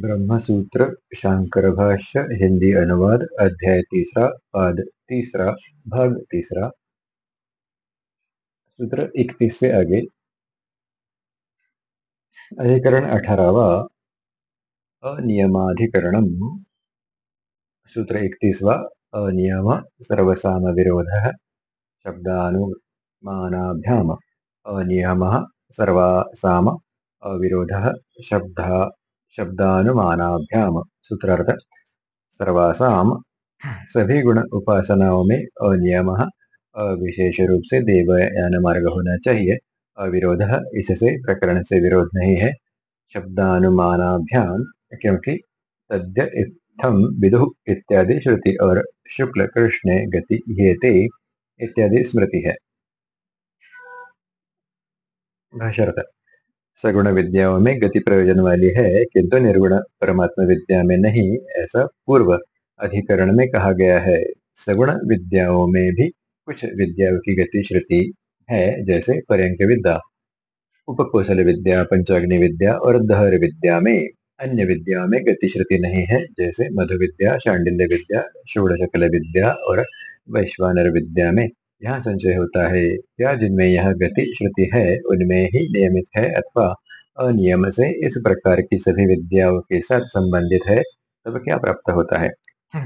ब्रह्मसूत्र शांकर भाष्य हिंदी अनुवाद, अध्याय तीसरा, पाद तीसरा, भाग तीसरा। सूत्र इकतीस से आगे। अधिकरण अठारहवा। अनियमाधिकरण सूत्र इकतीसवा। अनियम सर्वसाम विरोध। शब्दानुमानाभ्याम। अनियम सर्वासाम अविरोध। शब्द शब्दानुमानाभ्याम, सूत्रार्थ। सर्वासाम सभी गुण उपासनाओं में अनियम अविशेष रूप से देवयान मार्ग होना चाहिए अविरोध, इससे प्रकरण से विरोध नहीं है। शब्दानुमानाभ्याम क्योंकि तद्य इत्थम विदु इत्यादि श्रुति और शुक्ल कृष्ण गति हेते इत्यादि स्मृति। है सगुण विद्याओं में गति प्रयोजन वाली है, किंतु निर्गुण परमात्मा विद्या में नहीं, ऐसा पूर्व अधिकरण में कहा गया है। सगुण विद्याओं में भी कुछ विद्याओं की गति श्रुति है, जैसे पर्यंक विद्या, उपकोशल विद्या, पंचाग्नि विद्या और दहर विद्या में अन्य विद्या में गति श्रुति नहीं है, जैसे मधु विद्या शांडिल्य विद्या, षोड़शकल विद्या और वैश्वानर विद्या में यहाँ संचय होता है क्या जिनमें यह गति श्रुति है उनमें ही नियमित है अथवा अनियम से इस प्रकार की सभी विद्याओं के साथ संबंधित है तब क्या प्राप्त होता है?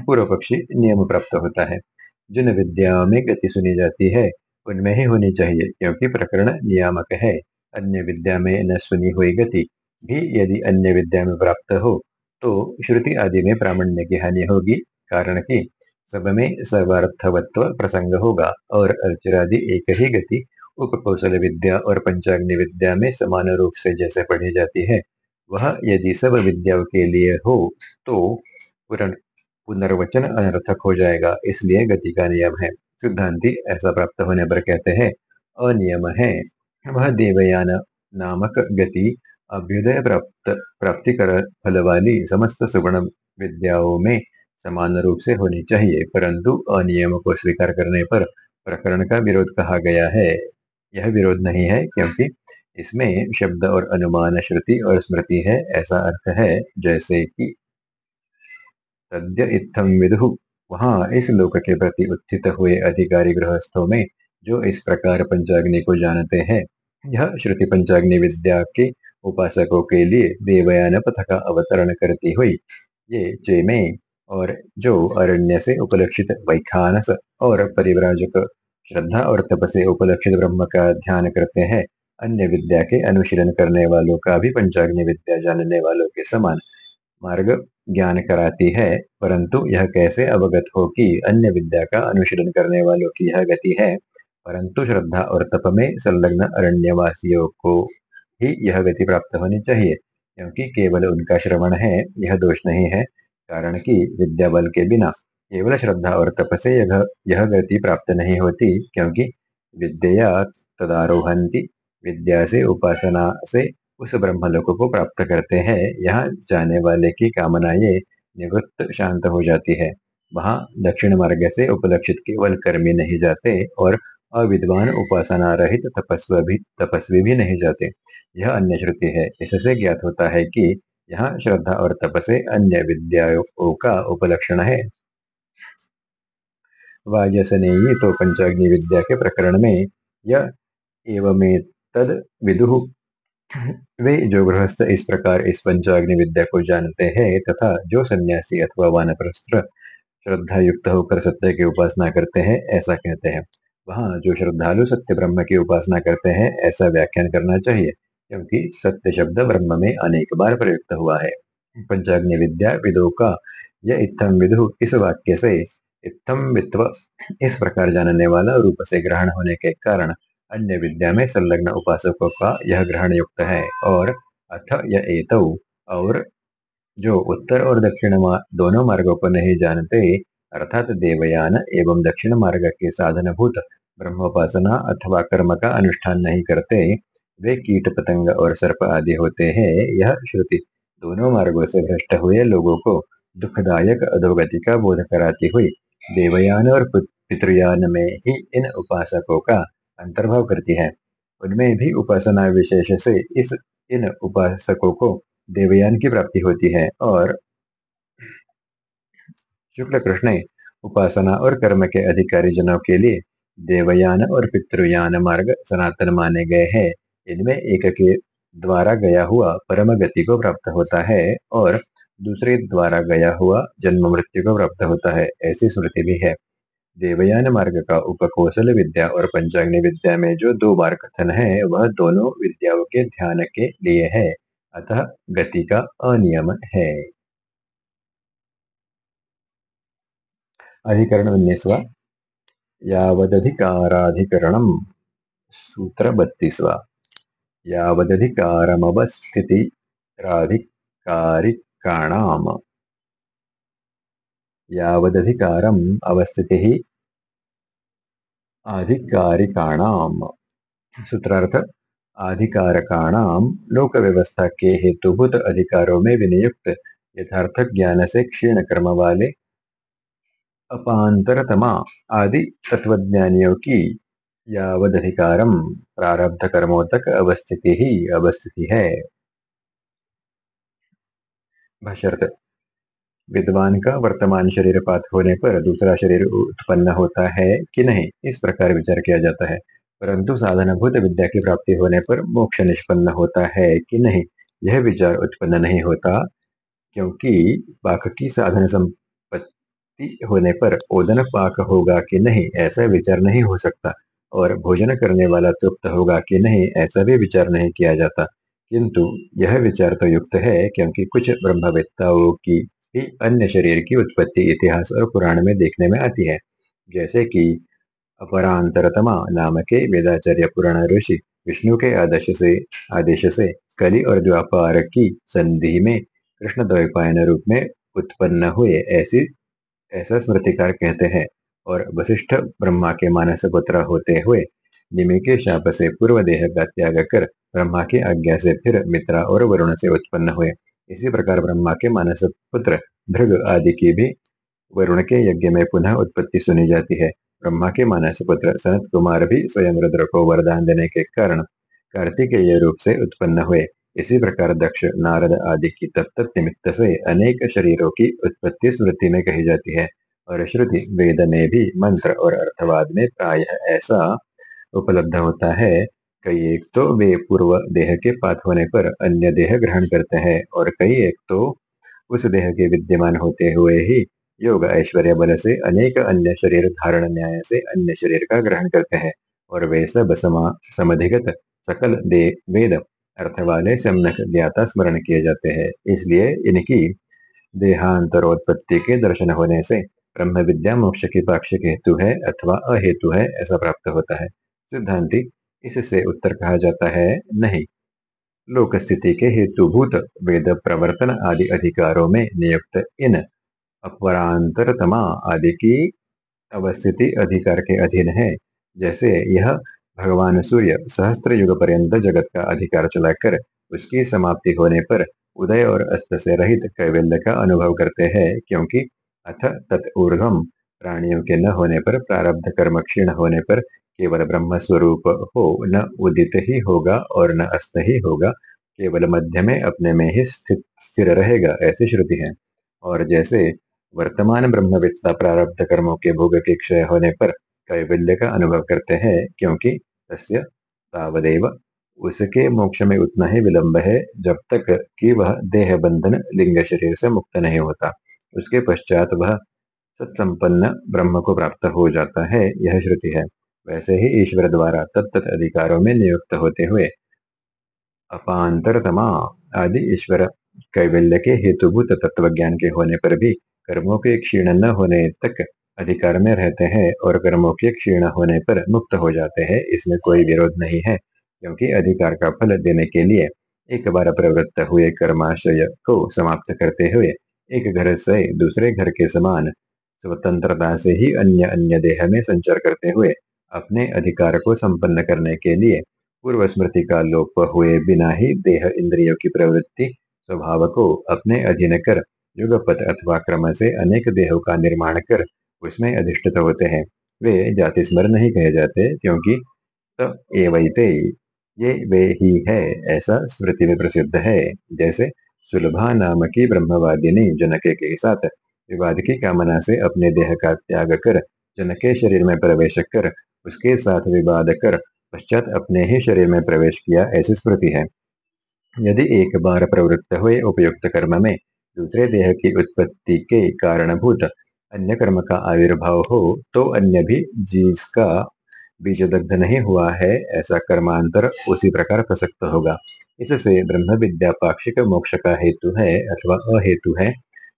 पूर्व पक्षी नियम प्राप्त होता है। जिन विद्याओं में गति सुनी जाती है उनमें ही होनी चाहिए क्योंकि प्रकरण नियामक है। अन्य विद्या में न सुनी हुई गति भी यदि अन्य विद्या में प्राप्त हो तो श्रुति आदि में प्रामाण्य की हानि होगी कारण की सब में सर्वार्थवत्व प्रसंग होगा। और अर्चरादि एक ही गति, उपकौशल विद्या और पंचाग्नि विद्या में समान रूप से जैसे पढ़ी जाती है, वह यदि सब विद्याओं के लिए हो तो पुनर्वचन अनर्थक हो जाएगा, इसलिए गति का नियम है। सिद्धांति ऐसा प्राप्त होने पर कहते हैं, अनियम है। वह देवयान नामक गति, अभ्युदय प्राप्त प्राप्ति कर फल वाली समस्त सुगुण विद्याओं में समान रूप से होनी चाहिए, परंतु अनियम को स्वीकार करने पर प्रकरण का विरोध कहा गया है। यह विरोध नहीं है, क्योंकि इसमें शब्द और अनुमान, श्रुति और स्मृति है, ऐसा अर्थ है, जैसे कि तद्य इत्थम विदु। वहाँ इस लोक के प्रति उत्थित हुए अधिकारी गृहस्थों में जो इस प्रकार पंचाग्नि को जानते हैं, यह श्रुति पंचाग्नि विद्या के उपासकों के लिए देवयान पथ का अवतरण करती हुई, ये चेमे और जो अरण्य से उपलक्षित वैखानस और परिव्राजक श्रद्धा और तप से उपलक्षित ब्रह्म का ध्यान करते हैं, अन्य विद्या के अनुशीलन करने वालों का भी पंचाग्नि विद्या जानने वालों के समान मार्ग ज्ञान कराती है, परंतु यह कैसे अवगत हो कि अन्य विद्या का अनुशीलन करने वालों की यह गति है? परंतु श्रद्धा और तप में संलग्न अरण्यवासियों को ही यह गति प्राप्त होनी चाहिए, क्योंकि केवल उनका श्रवण है, यह दोष नहीं है। कारण कि विद्या बल के बिना केवल श्रद्धा और तप से यह यह गति प्राप्त नहीं होती, क्योंकि विद्या तदारोहंती विद्या से, उपासना से उस ब्रह्मलोक को प्राप्त करते हैं। यहाँ जाने वाले की कामना ये निवृत्त शांत हो जाती है। वहाँ दक्षिण मार्ग से उपलक्षित केवल कर्मी नहीं जाते और अविद्वान उपासना रहित तपस्वी भी तपस्वी भी नहीं जाते। यह अन्य श्रुति है। इससे ज्ञात होता है कि यहाँ श्रद्धा और तप से अन्य विद्याओं का उपलक्षण है। वाजसनेयी तो पंचाग्नि विद्या के प्रकरण में यह एवं तद विदु। वे जो गृहस्थ इस प्रकार इस पंचाग्नि विद्या को जानते हैं तथा जो सन्यासी अथवा वानप्रस्त्र श्रद्धा युक्त होकर सत्य की उपासना करते हैं, ऐसा कहते हैं। वहाँ जो श्रद्धालु सत्य ब्रह्म की उपासना करते हैं, ऐसा व्याख्यान करना चाहिए। क्योंकि सत्य शब्द ब्रह्म में अनेक बार प्रयुक्त हुआ है। पंचाग्नि विद्या विदो का यह इत्थम विदु इस वाक्य से इत्थम वित्व इस प्रकार जानने वाला रूप से ग्रहण होने के कारण अन्य विद्या में संलग्न उपासकों का यह ग्रहण युक्त है। और अथ यह एत और जो उत्तर और दक्षिण मा, दोनों मार्गों को नहीं जानते अर्थात देवयान एवं दक्षिण मार्ग के साधनभूत ब्रह्मोपासना अथवा कर्म का अनुष्ठान नहीं करते वे कीट पतंग और सर्प आदि होते हैं। यह श्रुति दोनों मार्गों से भ्रष्ट हुए लोगों को दुखदायक अधोगति का बोध कराती हुई देवयान और पितृयान में ही इन उपासकों का अंतर्भाव करती है। उनमें भी उपासना विशेष से इस, इन उपासकों को देवयान की प्राप्ति होती है और शुक्ल कृष्ण उपासना और कर्म के अधिकारी जनों के लिए देवयान और पितृयान मार्ग सनातन माने गए हैं। इनमें एक के द्वारा गया हुआ परम गति को प्राप्त होता है और दूसरे द्वारा गया हुआ जन्म मृत्यु को प्राप्त होता है, ऐसी स्मृति भी है। देवयान मार्ग का उपकौशल विद्या और पंचाग्नि विद्या में जो दो बार कथन है, वह दोनों विद्याओं के ध्यान के लिए है, अतः गति का अनियम है। अधिकरण उन्नीसवा। यावदधिकाराधिकरणम सूत्र बत्तीसवा। यावदधिकारमवस्थितिराधिकारिकाणाम यावदधिकारम अवस्थिति आधिकारिकाणाम। सूत्रार्थ, आधिकारकाणाम लोक व्यवस्था के हेतुभूत अधिकारों में विनियुक्त, यथार्थ ज्ञान से क्षीण कर्म वाले अपांतरतमा आदि तत्वज्ञानियों की यावदधिकारम प्रारब्ध कर्मों तक अवस्थिति ही। अवस्थिति है विद्वान का वर्तमान शरीर पात होने पर दूसरा शरीर उत्पन्न होता है कि नहीं? इस प्रकार विचार किया जाता है। परंतु साधनभूत विद्या की प्राप्ति होने पर मोक्ष निष्पन्न होता है कि नहीं? यह विचार उत्पन्न नहीं होता, क्योंकि पाक की साधन संपत्ति होने पर ओदन पाक होगा कि नहीं? ऐसा विचार नहीं हो सकता। और भोजन करने वाला तृप्त होगा कि नहीं, ऐसा भी विचार नहीं किया जाता। किंतु यह विचार तो युक्त है, क्योंकि कुछ ब्रह्मवेत्ताओं की ही अन्य शरीर की उत्पत्ति इतिहास और पुराण में देखने में आती है। जैसे कि अपरांतरतमा नाम के वेदाचार्य पुराण ऋषि विष्णु के आदेश से आदेश से कली और द्वापार की संधि में कृष्ण द्वैपायन रूप में उत्पन्न हुए ऐसी, ऐसा स्मृतिकार कहते हैं। और वशिष्ठ ब्रह्मा के मानस पुत्र होते हुए निमि के शाप से पूर्व देह का त्याग कर ब्रह्मा की आज्ञा से फिर मित्रा और वरुण से उत्पन्न हुए। इसी प्रकार ब्रह्मा के मानस पुत्र भृग आदि की भी वरुण के यज्ञ में पुनः उत्पत्ति सुनी जाती है। ब्रह्मा के मानस पुत्र सनत कुमार भी स्वयं रुद्र को वरदान देने के कारण कार्तिकेय रूप से उत्पन्न हुए। इसी प्रकार दक्ष, नारद आदि की तत्त निमित्त से अनेक शरीरों की उत्पत्ति स्मृति में कही जाती है। और श्रुति वेद में भी मंत्र और अर्थवाद में प्राय ऐसा उपलब्ध होता है कई एक तो वे पूर्व देह के पात होने पर अन्य देह ग्रहण करते हैं और कई एक तो उस देह के विद्यमान होते हुए ही योग ऐश्वर्य बल से अनेक अन्य शरीर धारण न्याय से अन्य शरीर का ग्रहण करते हैं और वे सब समा, समधिगत सकल दे, वेद अर्थ वाले सम्यक ज्ञाता स्मरण किए जाते हैं। इसलिए इनकी देहांतरोत्पत्ति के दर्शन होने से ब्रह्म विद्या मोक्ष की पाक्षिक हेतु है अथवा अहेतु है, ऐसा प्राप्त होता है। सिद्धांति, इससे उत्तर कहा जाता है नहीं। लोक स्थिति के हेतुभूत वेद प्रवर्तन आदि अधिकारों में नियुक्त इन अपरांतरतमा आदि की अवस्थिति अधिकार के अधीन है। जैसे यह भगवान सूर्य सहस्त्र युग पर्यंत जगत का अधिकार चलाकर उसकी समाप्ति होने पर उदय और अस्त से रहित कैवल्य का अनुभव करते हैं, क्योंकि अथ तत्ऊर्धम प्राणियों के न होने पर प्रारब्ध कर्म क्षीण होने पर केवल ब्रह्म स्वरूप हो, न उदित ही होगा और न अस्त ही होगा, केवल मध्य में अपने में ही स्थित, स्थिर रहेगा, ऐसी श्रुति है। और जैसे वर्तमान ब्रह्मविद्ता प्रारब्ध कर्मों के भोग के क्षय होने पर कैवल्य का अनुभव करते हैं, क्योंकि तस्य तावदेव उसके मोक्ष में उतना ही विलंब है, जब तक कि वह देह बंधन लिंग शरीर से मुक्त नहीं होता। उसके पश्चात वह सत्संपन्न ब्रह्म को प्राप्त हो जाता है, यह श्रुति है। वैसे ही ईश्वर द्वारा तत्त अधिकारों में नियुक्त होते हुए अपांतरतमा आदि ईश्वर कैवल्य के हेतुभूत तत्व ज्ञान के होने पर भी कर्मों के क्षीण न होने तक अधिकार में रहते हैं और कर्मों के क्षीण होने पर मुक्त हो जाते हैं, इसमें कोई विरोध नहीं है, क्योंकि अधिकार का फल देने के लिए एक बार प्रवृत्त हुए कर्माशय को समाप्त करते हुए एक घर से दूसरे घर के समान, स्वतंत्रता से ही अन्य अन्य देह में संचार करते हुए, अपने अधिकार को संपन्न करने के लिए पूर्व स्मृति का लोप हुए बिना ही देह इंद्रियों की प्रवृत्ति, स्वभाव को अपने अधीन कर युगपथ अथवा क्रम से अनेक देहों का निर्माण कर, उसमें अधिष्ठित होते हैं। वे जाति स्मर नहीं कहे जाते, क्योंकि तो ये वे ही है, ऐसा स्मृति में प्रसिद्ध है, जैसे सुलभा नाम की ब्रह्मवादिनी जनके के साथ विवाद की कामना से अपने देह का त्याग कर, जनक शरीर में प्रवेश कर, उसके साथ विवाद कर, पश्चात अपने ही शरीर में प्रवेश किया ऐसी स्मृति है। यदि एक बार प्रवृत्त हुए उपयुक्त कर्म में दूसरे देह की उत्पत्ति के कारणभूत अन्य कर्म का आविर्भाव हो तो अन्य भी जिसका बीज दग्ध नहीं हुआ है, ऐसा कर्मांतर उसी प्रकार प्रसक्त होगा। इससे ब्रह्म विद्या पाक्षिक मोक्ष का हेतु है अथवा अहेतु है,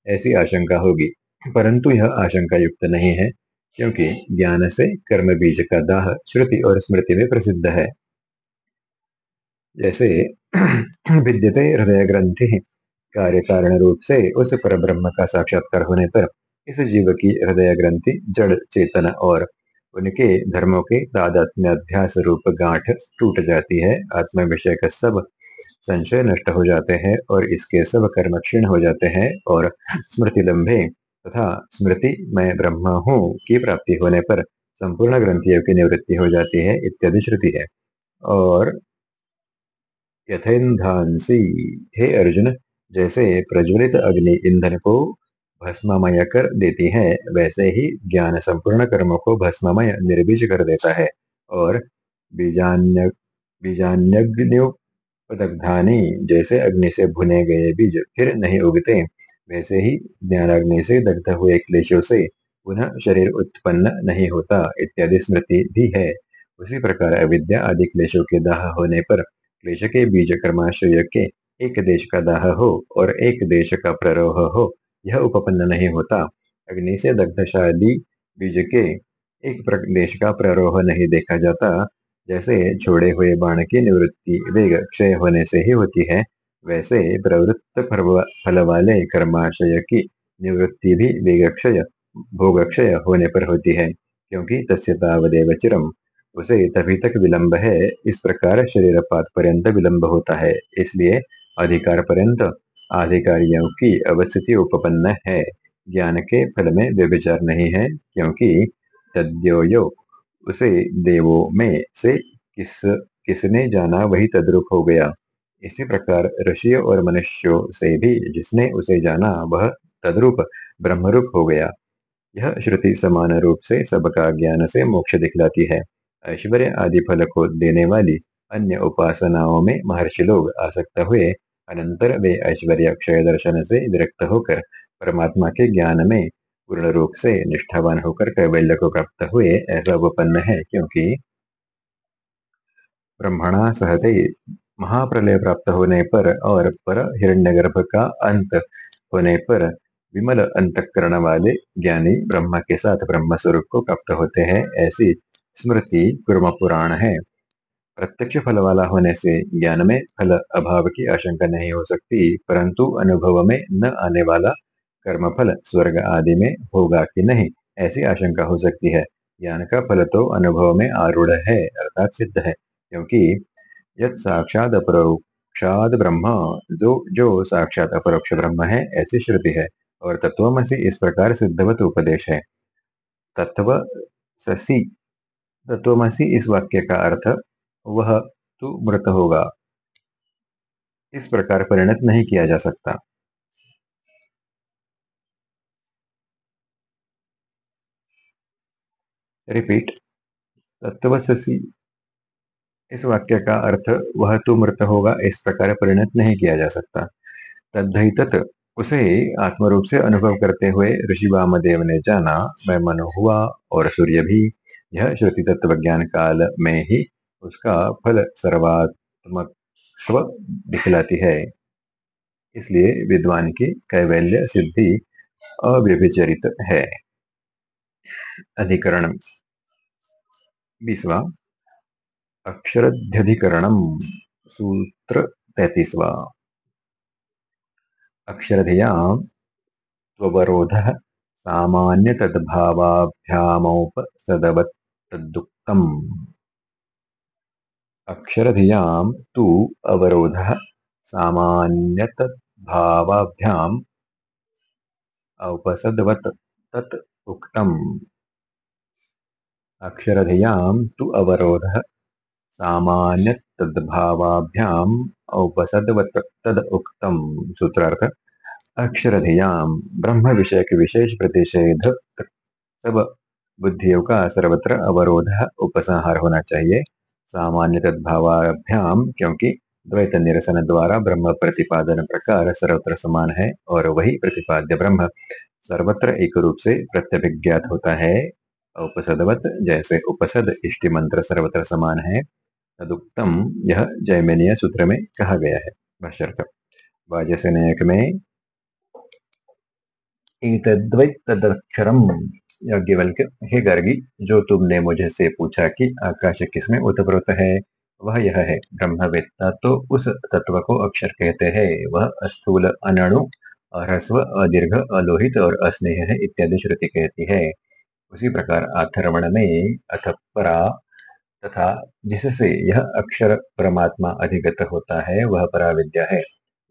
ऐसी आशंका होगी। परंतु यह आशंका युक्त नहीं है, क्योंकि ज्ञान से कर्म बीज का दाह श्रुति और स्मृति में प्रसिद्ध है। जैसे विद्यते हृदय ग्रंथि कार्य कारण रूप से उस पर ब्रह्म का साक्षात्कार होने पर इस जीव की हृदय ग्रंथि, जड़, चेतन और उनके धर्मों के तादात्म्य अध्यास रूप गांठ टूट जाती है। आत्म विषय का सब संशय नष्ट हो जाते हैं और इसके सब कर्म क्षीण हो जाते हैं और स्मृति लंबे तथा स्मृति मैं ब्रह्म हूँ की प्राप्ति होने पर संपूर्ण ग्रंथियों की निवृत्ति हो जाती है इत्यादि श्रुति है। और यथेन्धांसी, हे अर्जुन, जैसे प्रज्वलित अग्नि ईंधन को भस्ममय कर देती है, वैसे ही ज्ञान संपूर्ण कर्मों को भस्ममय, निर्बीज कर देता है। और बीजान्य बीजान्यग्निपदग्धानी जैसे अग्नि से भुने गए बीज फिर नहीं उगते। वैसे ही ज्ञानाग्नि से दग्ध हुए क्लेशों से पुनः शरीर उत्पन्न नहीं होता, इत्यादि स्मृति भी है। उसी प्रकार अविद्या आदि क्लेशों के दाह होने पर क्लेश के बीज कर्माश्रय के एक देश का दाह हो और एक देश का प्ररोह हो, यह उपपन्न नहीं होता। अग्नि से दग्धशाली बीज के एक देश का प्ररोह नहीं देखा जाता। जैसे छोड़े हुए बाण की निवृत्ति वेग क्षय होने से ही होती है, वैसे प्रवृत्त फल वाले कर्माशय की निवृत्ति भी वेग क्षय, भोग क्षय होने पर होती है, क्योंकि तस्य तावदेव चिरम उसे तभी तक विलंब है, इस प्रकार शरीर पात पर्यंत विलंब होता है, इसलिए अधिकार पर्यंत अधिकारियों की अवस्थिति उपपन्न है। ज्ञान के फल में व्यभिचार नहीं है, क्योंकि तद्योयो उसे देवों में से किस, किसने जाना वही तद्रुप हो गया। इसी प्रकार ऋषियों और मनुष्यों से भी जिसने उसे जाना वह तद्रुप, ब्रह्मरूप हो गया। यह श्रुति समान रूप से सबका ज्ञान से मोक्ष दिखलाती है। ऐश्वर्य आदि फल को देने वाली अन्य उपासनाओं में महर्षि लोग आसक्त हुए, अनंतर वे ऐश्वर्य क्षय दर्शन से विरक्त होकर परमात्मा के ज्ञान में पूर्ण रूप से निष्ठावान होकर कैवल्य को प्राप्त हुए, ऐसा उपन्न है, क्योंकि ब्रह्मणा सहते महाप्रलय प्राप्त होने पर और पर हिरण्यगर्भ का अंत होने पर विमल अंतकरण वाले ज्ञानी ब्रह्म के साथ ब्रह्म स्वरूप को प्राप्त होते हैं, ऐसी स्मृति कुर्म पुराण है। प्रत्यक्ष फल वाला होने से ज्ञान में फल अभाव की आशंका नहीं हो सकती, परंतु अनुभव में न आने वाला कर्म फल स्वर्ग आदि में होगा कि नहीं? ऐसी आशंका हो सकती है। ज्ञान का फल तो अनुभव में आरूढ़ है, अर्थात सिद्ध है, क्योंकि यद साक्षात अपरोक्षाद ब्रह्म, जो जो साक्षात अपरोक्ष ब्रह्म है, ऐसी श्रुति है, और तत्वमसी इस प्रकार सिद्धवत उपदेश है। तत्व ससी तत्वमसी इस वाक्य का अर्थ, वह तू मृत होगा। इस प्रकार परिणत नहीं किया जा सकता। रिपीट तत्वसी इस वाक्य का अर्थ, वह तू मृत होगा, इस प्रकार परिणत नहीं किया जा सकता। तद्धित उसे आत्मरूप से अनुभव करते हुए ऋषि वामदेव ने जाना, मैं मनो हुआ और सूर्य भी। यह श्रुति तत्व ज्ञान काल में ही उसका फल सर्वात्मक दिखलाती है। इसलिए विद्वान की कैवल्य सिद्धि अव्यभिचरित है। अधिकरण। बीसवा अक्षरध्यधिकरण। सूत्र तैतीसवा अक्षरधियाँ त्ववरोधः सामान्यतद्भावाभ्यामौपसदवत्तदुक्तम् अक्षरधियाँ तु अवरोधः सामान्यतद्भावाभ्याम् औपसदवत् तत् उक्तम्। अक्षरधियाँ तु अवरोधः। सामान्य तद्भावाभ्याम औपसदवत सूत्रार्थ। अक्षरधियाम ब्रह्म विषय के विशेष प्रतिषेध सब बुद्धियों का सर्वत्र अवरोध उपसंहार होना चाहिए। सामान्य तद्भावाभ्याम क्योंकि द्वैत निरसन द्वारा ब्रह्म प्रतिपादन प्रकार सर्वत्र समान है और वही प्रतिपाद्य ब्रह्म सर्वत्र एक रूप से प्रत्यभिज्ञात होता है। उपसदवत जैसे उपसद इष्टि मंत्र सर्वत्र समान है। तदुक्तम यह जयमेनिया सूत्र में कहा गया है। में हे गर्गी, जो तुमने मुझे से पूछा कि आकाश किसमें उत्प्रोत है, वह यह है। ब्रह्मवेत्ता तो उस तत्व को अक्षर कहते हैं। वह अस्थूल, अनणु अरस्व अदीर्घ, अलोहित और अस्नेह है इत्यादि श्रुति कहती है। उसी प्रकार आथर्वण में अथ परा तथा जिससे यह अक्षर परमात्मा अधिगत होता है, वह परा विद्या है।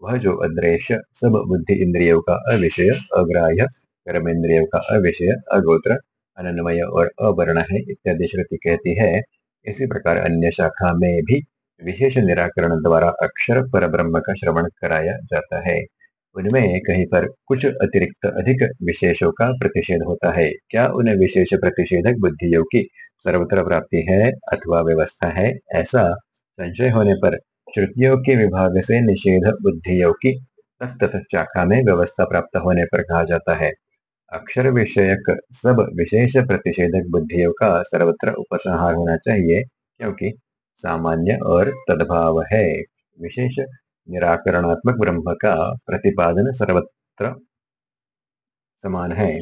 वह जो अदृश्य सब बुद्धि इंद्रियों का अविषय, अग्राह्य कर्म कर्मेंद्रियों का अविषय, अगोत्र, अनन्वय और अवर्ण है इत्यादि श्रुति कहती है, इसी प्रकार अन्य शाखा में भी विशेष निराकरण द्वारा अक्षर पर ब्रह्म का श्रवण कराया जाता है। उनमें कहीं पर कुछ अतिरिक्त अधिक विशेषों का प्रतिषेध होता है। क्या उन विशेष प्रतिषेधक बुद्धियों की सर्वत्र प्राप्ति है अथवा व्यवस्था है? ऐसा संशय होने पर श्रुतियों के विभाग से निषेध बुद्धियों की तत्त शाखा में व्यवस्था प्राप्त होने पर कहा जाता है। अक्षर विषयक सब विशेष प्रतिषेधक बुद्धियों का सर्वत्र उपसंहार होना चाहिए, क्योंकि सामान्य और तद्भाव है। विशेष निराकरणात्मक ब्रह्म का प्रतिपादन सर्वत्र समान है।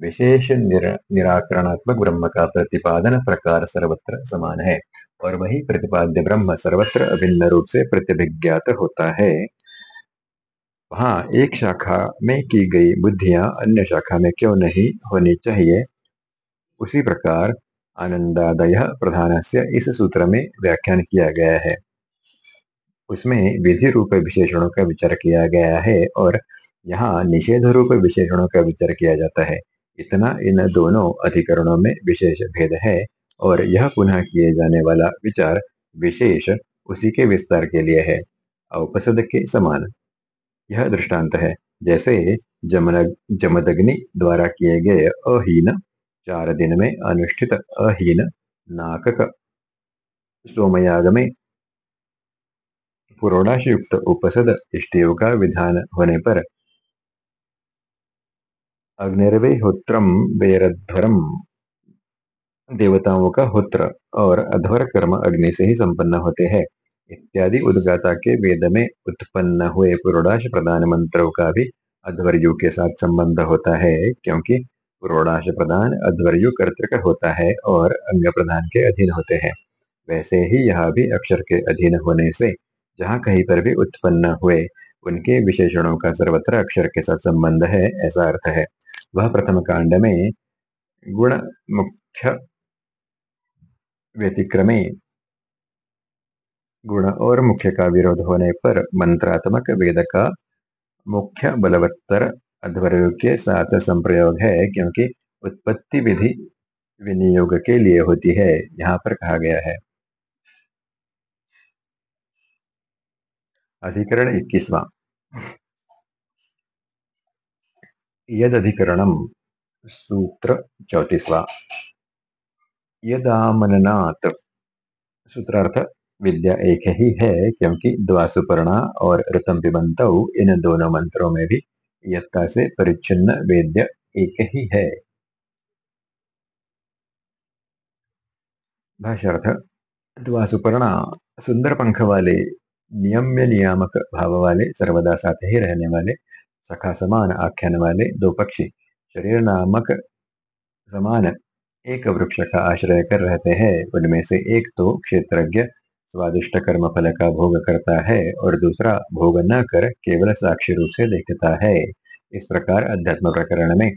विशेष निर, निराकरणात्मक ब्रह्म का प्रतिपादन प्रकार सर्वत्र समान है और वही प्रतिपाद्य ब्रह्म सर्वत्र अभिन्न रूप से प्रतिभिज्ञात होता है। वहाँ एक शाखा में की गई बुद्धियाँ अन्य शाखा में क्यों नहीं होनी चाहिए? उसी प्रकार आनंदादय प्रधान से इस सूत्र में व्याख्यान किया गया है। उसमें विधि रूप विशेषणों का विचार किया गया है और यहाँ निषेध रूप विशेषणों का विचार किया जाता है। इतना इन दोनों अधिकरणों में विशेष भेद है और यह पुनः किए जाने वाला विचार विशेष उसी के विस्तार के लिए है। औपसद के समान यह दृष्टांत है। जैसे जमन जमदग्नि द्वारा किए गए अहीन, चार दिन में अनुष्ठित अहीन, नाकक सोमयाग में पुरोडाश युक्त उपसद इष्टियों का विधान होने पर अग्निर्वेहोत्रम वेरध्वरम देवताओं का होत्र और अध्वर कर्म अग्नि से ही संपन्न होते हैं। इत्यादि उद्गाता के वेद में उत्पन्न हुए पुरोडाश प्रधान मंत्रों का भी अध्वर्यु के साथ संबंध होता है, क्योंकि पुरोडाश प्रधान अध्वर्यु कर्तृक होता है और अंग प्रधान के अधीन होते हैं। वैसे ही यह भी अक्षर के अधीन होने से जहाँ कहीं पर भी उत्पन्न हुए, उनके विशेषणों का सर्वत्र अक्षर के साथ संबंध है, ऐसा अर्थ है। वह प्रथम कांड में गुण मुख्य व्यतिक्रमे गुण और मुख्य का विरोध होने पर मंत्रात्मक वेद का मुख्य बलवत्तर अध्वर्य के साथ संप्रयोग है, क्योंकि उत्पत्ति विधि विनियोग के लिए होती है, यहाँ पर कहा गया है। अधिकरण इक्कीसवा यद अधिकरणम सूत्र चौतीसवा यदामननाथ, सूत्रार्थ, विद्या एक ही है, क्योंकि द्वासुपर्णा और ऋतम पिबंत इन दोनों मंत्रों में भी यत्ता से परिच्छिन्न वेद्य एक ही है। भाषार्थ द्वासुपर्णा सुंदर पंख वाले नियम्य नियामक भाव वाले, सर्वदा साथ ही रहने वाले, सखा समान आख्यान वाले, दो पक्षी, शरीर नामक समान एक वृक्ष का आश्रय कर रहते हैं। उनमें से एक तो क्षेत्रज्ञ स्वादिष्ट कर्म फल का भोग करता है और दूसरा भोग न कर केवल साक्षी रूप से देखता है। इस प्रकार अध्यात्म प्रकरण में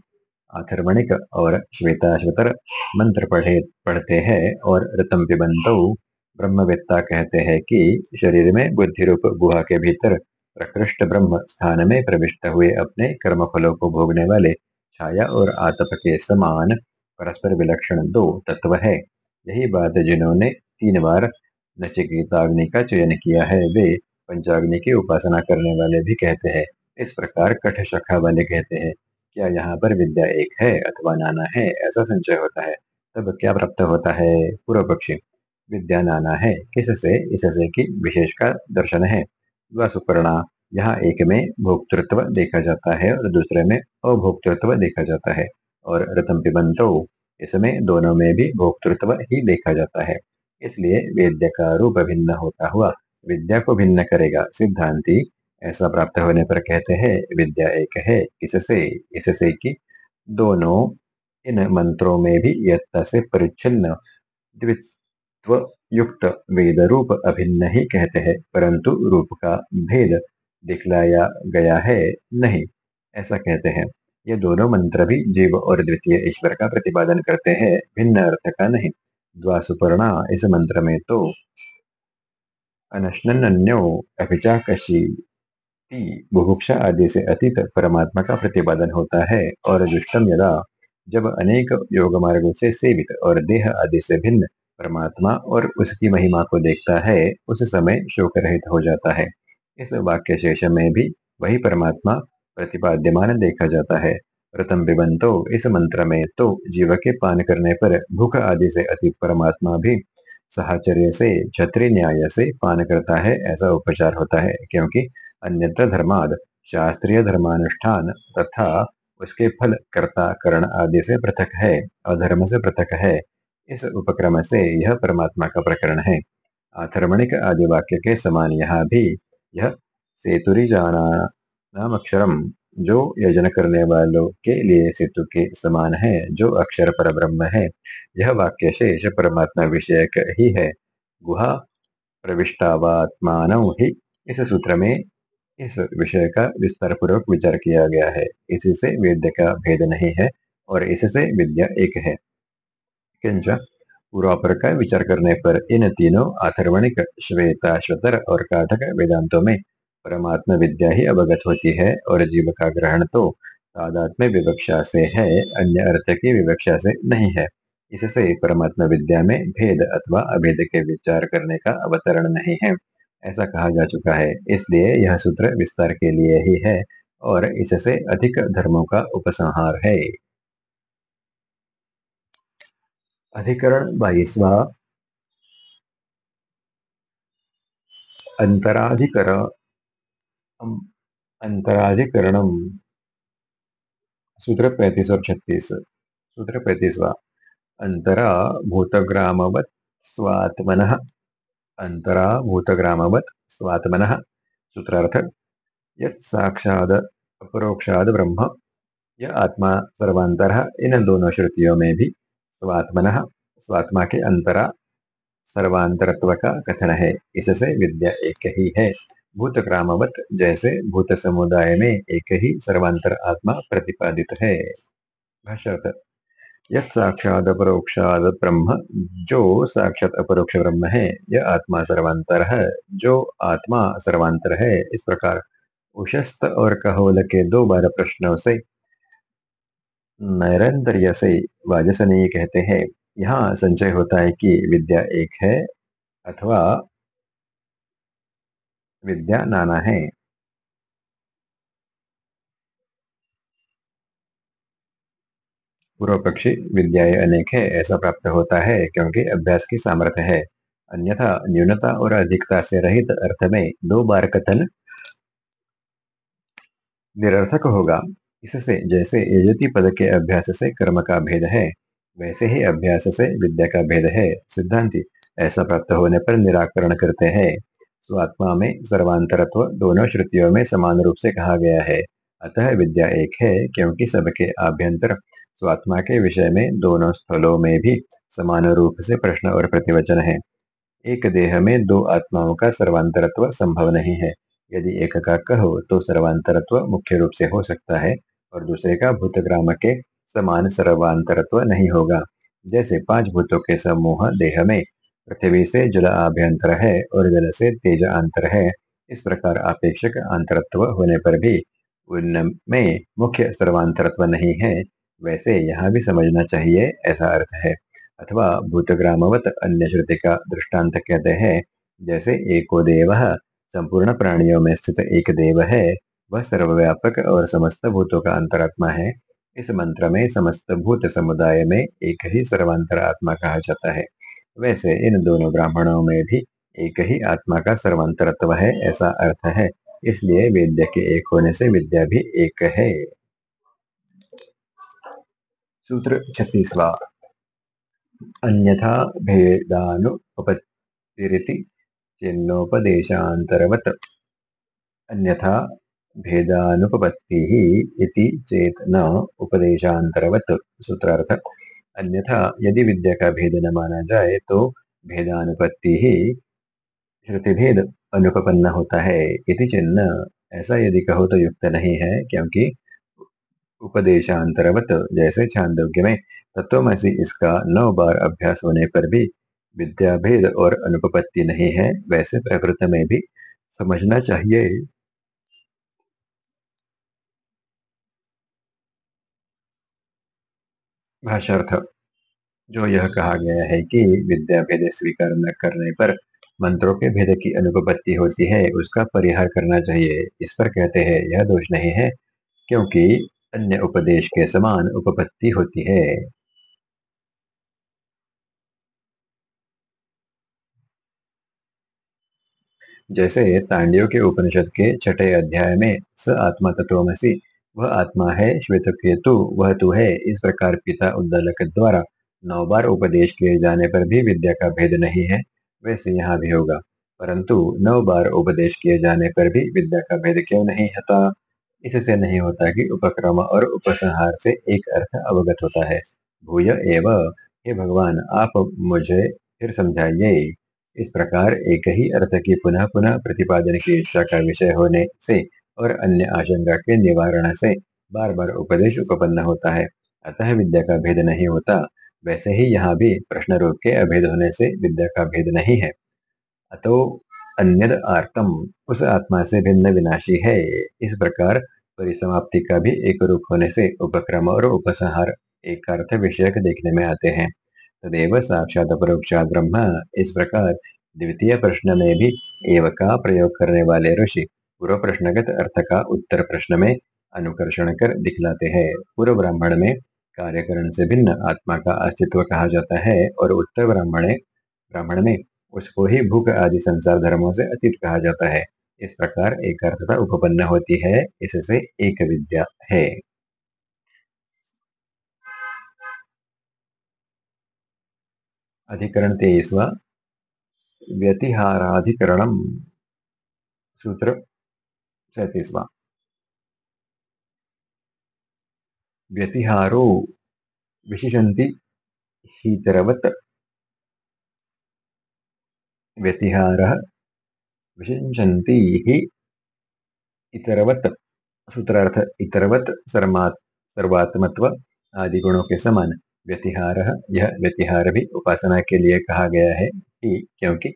आथर्मणिक और श्वेताश्वतर मंत्र पढ़े, पढ़ते हैं और रतम पिबंत ब्रह्मवेत्ता कहते हैं कि शरीर में बुद्धि रूप गुहा के भीतर प्रकृष्ट ब्रह्म स्थान में प्रविष्ट हुए अपने कर्म फलों को भोगने वाले छाया और आतप के समान परस्पर विलक्षण दो तत्व है। यही बात जिन्होंने तीन बार नचिकेताग्नि का चयन किया है, वे पंचाग्नि की उपासना करने वाले भी कहते हैं। इस प्रकार कठ शाखा वाले कहते हैं, क्या यहाँ पर विद्या एक है अथवा नाना है? ऐसा संचय होता है। तब क्या प्राप्त होता है? पूर्व पक्षी विद्या नाना है। किससे? इससे की विशेष का दर्शन है। सुपर्णा यहाँ एक में भोक्तृत्व देखा जाता है और दूसरे में अभोक्तृत्व देखा जाता है। और रतम पिबंतो इसमें दोनों में भी भोक्तृत्व ही देखा जाता है। इसलिए वेद्य का रूप भिन्न होता हुआ विद्या को भिन्न करेगा। सिद्धांति ऐसा प्राप्त होने पर कहते हैं, विद्या एक है। इससे इससे कि दोनों इन मंत्रों में भी यत्ता से परिच्छिन्न द्वित्व युक्त वेद रूप अभिन्न ही कहते हैं, परंतु रूप का भेद दिखलाया गया है नहीं, ऐसा कहते हैं। ये दोनों मंत्र भी जीव और द्वितीय ईश्वर का प्रतिपादन करते हैं, भिन्न अर्थ का नहीं। द्वासुपर्णा, इस मंत्र में तो अनशन्यो अभिचाकशी बुभुक्षा आदि से अतीत परमात्मा का प्रतिपादन होता है, और दुष्टम यदा, जब अनेक योग मार्गों से सेवित और देह आदि से भिन्न परमात्मा और उसकी महिमा को देखता है, उस समय शोक रहित हो जाता है। इस वाक्य शेष में भी वही परमात्मा प्रतिपाद्यमान देखा जाता है। प्रथम विबंतो इस मंत्र में तो जीव के पान करने पर भूख आदि से अति परमात्मा भी साहचर्य से क्षत्रिय न्याय से पान करता है, ऐसा उपचार होता है, क्योंकि अन्यत्र धर्माद, शास्त्रीय धर्मानुष्ठान तथा उसके फल, कर्ता, करण आदि से पृथक है, अधर्म से पृथक है। इस उपक्रम से यह परमात्मा का प्रकरण है। आथर्मणिक आदि वाक्य के समान यहाँ भी यह सेतुरी जाना नाम अक्षरम, जो यजन करने वालों के लिए सेतु के समान है, जो अक्षर पर ब्रह्म है। यह वाक्य शेष परमात्मा विषय ही है। गुहा प्रविष्टावात्मान ही। इस सूत्र में इस विषय का विस्तार पूर्वक विचार किया गया है। इसी से वेद्य का भेद नहीं है और इससे विद्या एक है। पूर्वापर का विचार करने पर इन तीनों आथर्वणिक श्वेता, श्वतर और काठक वेदांतों में परमात्मा विद्या ही अवगत होती है और जीव का ग्रहण तो तादात्म्य विवक्षा से है, अन्य अर्थ की विवक्षा से नहीं है। इससे परमात्मा विद्या में भेद अथवा अभेद के विचार करने का अवतरण नहीं है, ऐसा कहा जा चुका है। इसलिए यह सूत्र विस्तार के लिए ही है और इससे अधिक धर्मों का उपसंहार है। अधिकरण बाईसवा। अंतराधिकर अंतराधिकरणम सूत्र पैंतीस और छत्तीस। सूत्र पैंतीसवा। अंतरा भूतग्रामवत स्वात्मन। अंतरा भूतग्रामवत स्वात्मन। सूत्रार्थ। यक्षाद अपरोक्षाद ब्रह्म यह आत्मा सर्वांतर इन दोनों श्रुतियों में भी स्वात्मन स्वात्मा के अंतरा सर्वांतरत्व का कथन है इससे विद्या एक ही। है भूत ग्रामवत जैसे भूत समुदाय में एक ही सर्वांतर आत्मा प्रतिपादित है। यह साक्षात अपरोक्षाद ब्रह्म, जो साक्षात अपरोक्ष ब्रह्म है यह आत्मा सर्वांतर है जो आत्मा सर्वांतर है। इस प्रकार उशस्त और कहोल के दो बार प्रश्नों से नैरंतर्य से वाजसनीय कहते हैं, यहाँ संचय होता है कि विद्या एक है अथवा विद्या नाना है। पूर्व पक्षी विद्याएँ अनेक है, ऐसा प्राप्त होता है क्योंकि अभ्यास की सामर्थ्य है। अन्यथा न्यूनता और अधिकता से रहित अर्थ में दो बार कथन निरर्थक होगा। इससे जैसे यजति पद के अभ्यास से कर्म का भेद है, वैसे ही अभ्यास से विद्या का भेद है। सिद्धांति, ऐसा प्राप्त होने पर निराकरण करते हैं। स्वात्मा में सर्वांतरत्व दोनों श्रुतियों में समान रूप से कहा गया है। अतः विद्या एक है, क्योंकि सबके आभ्यंतर स्वात्मा के विषय में दोनों स्थलों में भी समान रूप से प्रश्न और प्रतिवचन है। एक देह में दो आत्माओं का सर्वांतरत्व संभव नहीं है। यदि एक का कहो तो सर्वांतरत्व मुख्य रूप से हो सकता है। और दूसरे का भूतग्राम के समान सर्वांतरत्व नहीं होगा। जैसे पाँच भूतों के समूह देह में, पृथ्वी से जल आभ्यंतर है और जल से तेज अंतर है। इस प्रकार अपेक्षक अंतरत्व होने पर भी उनमें मुख्य सर्वांतरत्व नहीं है। वैसे यहाँ भी समझना चाहिए, ऐसा अर्थ है। अथवा भूतग्रामवत अन्य श्रुति का दृष्टांत कहते हैं, जैसे एको देव, संपूर्ण प्राणियों में स्थित एक देव है। वह सर्वव्यापक और समस्त भूतों का अंतरात्मा है। इस मंत्र में समस्त भूत समुदाय में एक ही सर्वांतर आत्मा कहा जाता है। वैसे इन दोनों ब्राह्मणों में भी एक ही आत्मा का सर्वांतरत्व है, ऐसा अर्थ है। इसलिए वेद्य के एक होने से विद्या भी एक है। सूत्र छत्तीसवा। अन्यथा भेदानुपपत्तिरिति चिन्नोपदेशान्तरवत् अन्यथा भेदानुपपत्तिः इति चेत न उपदेशांतरवत सूत्रार्थ। अन्यथा यदि विद्या का भेद न माना जाए तो भेदानुपत्ति ही श्रुति भेद अनुपन्न होता है इति चिन्ह। ऐसा यदि कहो तो युक्त नहीं है, क्योंकि उपदेशांतरवत जैसे छांदोग्य में तत्वमसी इसका नौ बार अभ्यास होने पर भी विद्या भेद और अनुपपत्ति नहीं है, वैसे प्रकृत में भी समझना चाहिए। भाषार्थ। जो यह कहा गया है कि विद्या भेद स्वीकार न करने पर मंत्रों के भेद की अनुपत्ति होती है, उसका परिहार करना चाहिए। इस पर कहते हैं, यह दोष नहीं है, क्योंकि अन्य उपदेश के समान उपपत्ति होती है। जैसे तांडियों के उपनिषद के छठे अध्याय में स आत्मा तत्वमसी वह आत्मा है, श्वेत केतु, वह तू है। इस प्रकार पिता उद्दलक द्वारा नौ बार उपदेश किए जाने पर भी विद्या का भेद नहीं है, वैसे यहाँ भी होगा। परंतु नौ बार उपदेश किए जाने पर भी विद्या का भेद क्यों नहीं होता? इससे नहीं होता कि उपक्रम और उपसंहार से एक अर्थ अवगत होता है। भूय एव, हे भगवान, आप मुझे फिर समझाइए। इस प्रकार एक ही अर्थ की पुनः पुनः प्रतिपादन की इच्छा का विषय होने से और अन्य आशंका के निवारण से बार बार उपदेश उपपन्न होता है। अतः विद्या का भेद नहीं होता। वैसे ही यहाँ भी प्रश्न रूप के अभेद होने से विद्या का भेद नहीं है। अतो अन्यद आर्तम, उस आत्मा से भिन्न विनाशी है। इस प्रकार परिसमाप्ति का भी एक रूप होने से उपक्रम और उपसंहार एक अर्थ विषयक देखने में आते हैं। तदेव साक्षात परोक्षात ब्रह्म। इस प्रकार द्वितीय प्रश्न में भी एव का प्रयोग करने वाले ऋषि पूर्व प्रश्नगत अर्थ का उत्तर प्रश्न में अनुकर्षण कर दिखलाते हैं। पूर्व ब्राह्मण में कार्यकरण से भिन्न आत्मा का अस्तित्व कहा जाता है और उत्तर ब्राह्मण ब्राह्मण में उसको ही भूख आदि संसार धर्मों से अतीत कहा जाता है। इस प्रकार एक अर्थता उपपन्न होती है, इससे एक विद्या है। अधिकरण तेईसवा व्यतिहाराधिकरण सूत्र सैतीसवा व्यतिहारो विशिषन्ति हीतरवत्। व्यतिहारः विशिंशन्ति ही इतरवत्। सूत्रार्थ, इतरवत सर्वात्मत्व आदि गुणों के समान। व्यतिहार, यह व्यतिहार भी उपासना के लिए कहा गया है कि क्योंकि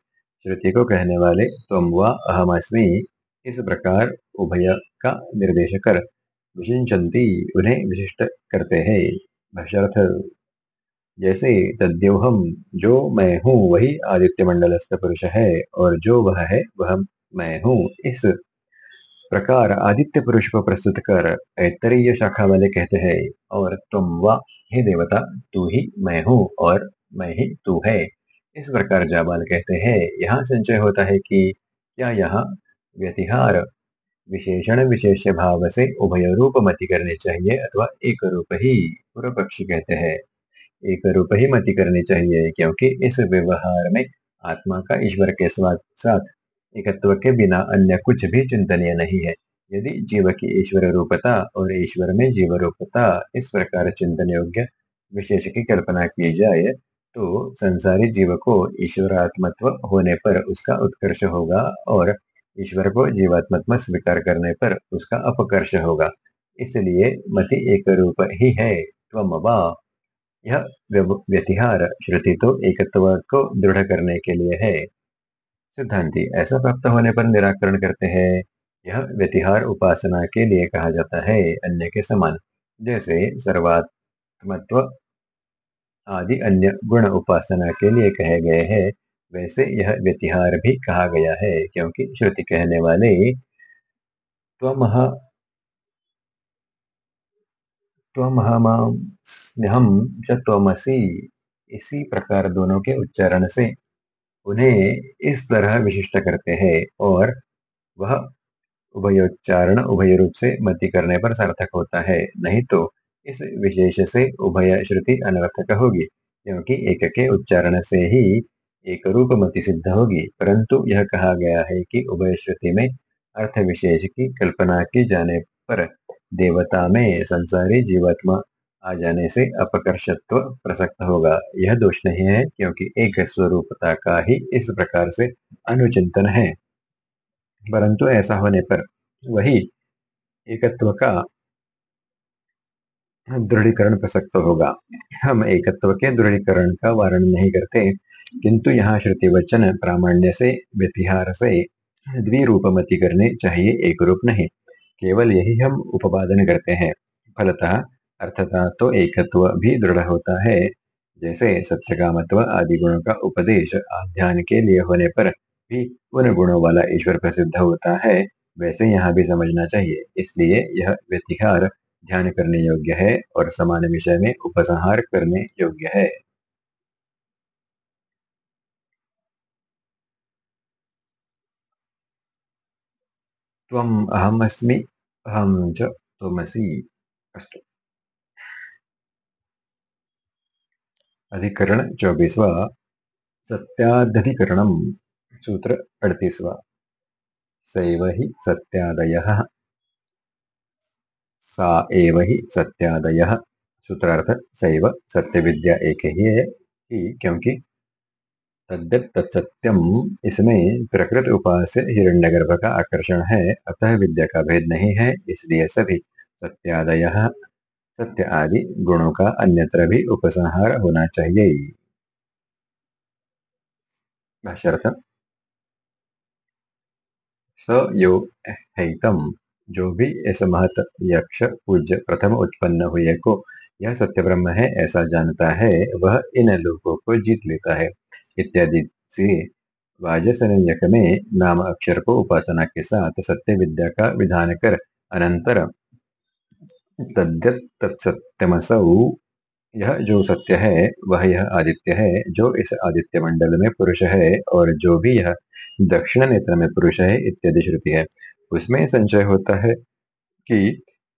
श्रुति को कहने वाले तुम व अहमअस्मी इस प्रकार उभय का निर्देश कर विशिंचंती उन्हें विशिष्ट करते हैं। भशर्थ जैसे तद्योहम जो मैं हूँ, वही आदित्य मंडलस्थ पुरुष है, और जो वह है, वह मैं हूँ। इस प्रकार आदित्य पुरुष को प्रस्तुत कर ऐतरीय शाखा वाले कहते हैं, और तुम व हे देवता, तू ही मैं हूँ, और मैं ही तू है। इस प्रकार जाबाल कहते हैं। यहाँ संचय होता है कि क्या यहाँ व्यतिहार। विशेषण विशेष भाव से उभय रूप मति करनी चाहिए अथवा एक रूप ही पूर्व पक्षी कहते हैं। एक रूप ही मति करनी चाहिए क्योंकि इस व्यवहार में आत्मा का ईश्वर के साथ एकत्व के बिना अन्य कुछ भी चिंतनीय नहीं है। यदि जीव की ईश्वर रूपता और ईश्वर में जीव रूपता इस प्रकार चिंतन योग्य विशेष की कल्पना की जाए तो संसारी जीव को ईश्वरात्मत्व होने पर उसका उत्कर्ष होगा और ईश्वर को जीवात्मत्व स्वीकार करने पर उसका अपकर्ष होगा। इसलिए मति एक रूप ही है यह व्यतिहार, श्रुति तो एकत्व को दृढ़ करने के लिए है। सिद्धांति ऐसा प्राप्त होने पर निराकरण करते हैं। यह व्यतिहार उपासना के लिए कहा जाता है, अन्य के समान। जैसे सर्वात्मत्व आदि अन्य गुण उपासना के लिए कहे गए हैं। वैसे यह व्यतिहार भी कहा गया है, क्योंकि श्रुति कहने वाले त्वमसि, इसी प्रकार दोनों के उच्चारण से उन्हें इस तरह विशिष्ट करते हैं, और वह उभयोच्चारण उभय रूप से मति करने पर सार्थक होता है, नहीं तो इस विशेष से उभय श्रुति अनर्थक होगी, क्योंकि एक के उच्चारण से ही एक रूप मति सिद्ध होगी। परंतु यह कहा गया है कि उभय श्रुति में अर्थ विशेष की कल्पना की जाने पर देवता में संसारी जीवात्मा आ जाने से अपकर्षत्व प्रसक्त होगा। यह दोष नहीं है, क्योंकि एक स्वरूपता का ही इस प्रकार से अनुचिंतन है। परंतु ऐसा होने पर वही एकत्व का दृढ़ीकरण प्रसक्त होगा। हम एकत्व के दृढ़ीकरण का वारण नहीं करते। किंतु यहाँ श्रुति वचन प्रामाण्य से, व्यतिहार से, द्विरूपमति करने चाहिए एक रूप नहीं। केवल यही हम उपादन करते हैं। फलतः अर्थता तो एकत्व भी दृढ़ होता है। जैसे सत्य का मत्व आदि गुणों का उपदेश ध्यान के लिए होने पर भी उन गुणों वाला ईश्वर प्रसिद्ध होता है, वैसे यहाँ भी समझना चाहिए। इसलिए यह व्यतिहार ध्यान करने योग्य है और समान विषय में उपसंहार करने योग्य है। त्वम् अहमस्मि अहम च त्वमसि अस्तु। अधिकरण चौबीसवा। सत्याधिकरण सूत्र अड़तीसवा। सैव ही सत्यादय। सा एव ही सत्यादय। सूत्रार्थ सैव सत्य विद्या एक ही, है कि क्योंकि तत्सत्यम इसमें प्रकृत उपास्य हिरण्यगर्भ का आकर्षण है, अतः विद्या का भेद नहीं है, इसलिए सभी सत्यादय, सत्य आदि गुणों का अन्यत्र भी उपसंहार होना चाहिए। स यो हैतम, जो भी इस महत यक्ष पूज्य प्रथम उत्पन्न हुए को, यह सत्य ब्रह्म है, ऐसा जानता है, वह इन लोगों को जीत लेता है। इत्यादि से वाजसनयक में नाम अक्षर को उपासना के साथ सत्य विद्या का विधान कर अनंतर तत्सत्यमसौ यह जो सत्य है, वह यह आदित्य है, जो इस आदित्य मंडल में पुरुष है और जो भी यह दक्षिण नेत्र में पुरुष है इत्यादि श्रुति है। उसमें संशय होता है कि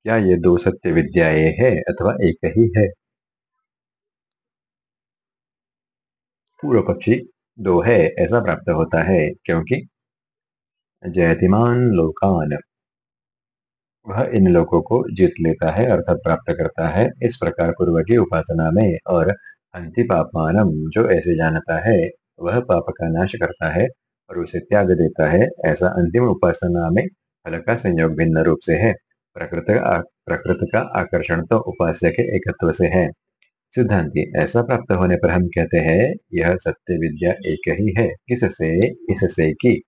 क्या ये दो सत्य विद्याएँ है अथवा एक ही है? पूर्व पक्षी दो है ऐसा प्राप्त होता है, क्योंकि जयतिमान लोकान, वह इन लोगों को जीत लेता है, अर्थात प्राप्त करता है, इस प्रकार पूर्व की उपासना में और अंति पापमानम जो ऐसे जानता है, वह पाप का नाश करता है और उसे त्याग देता है, ऐसा अंतिम उपासना में फल का संयोग भिन्न रूप से है। प्रकृत प्रकृत का आकर्षण तो उपास्य के एकत्व से है। सिद्धांति, ऐसा प्राप्त होने पर हम कहते हैं, यह सत्य विद्या एक ही है। किससे? इससे की।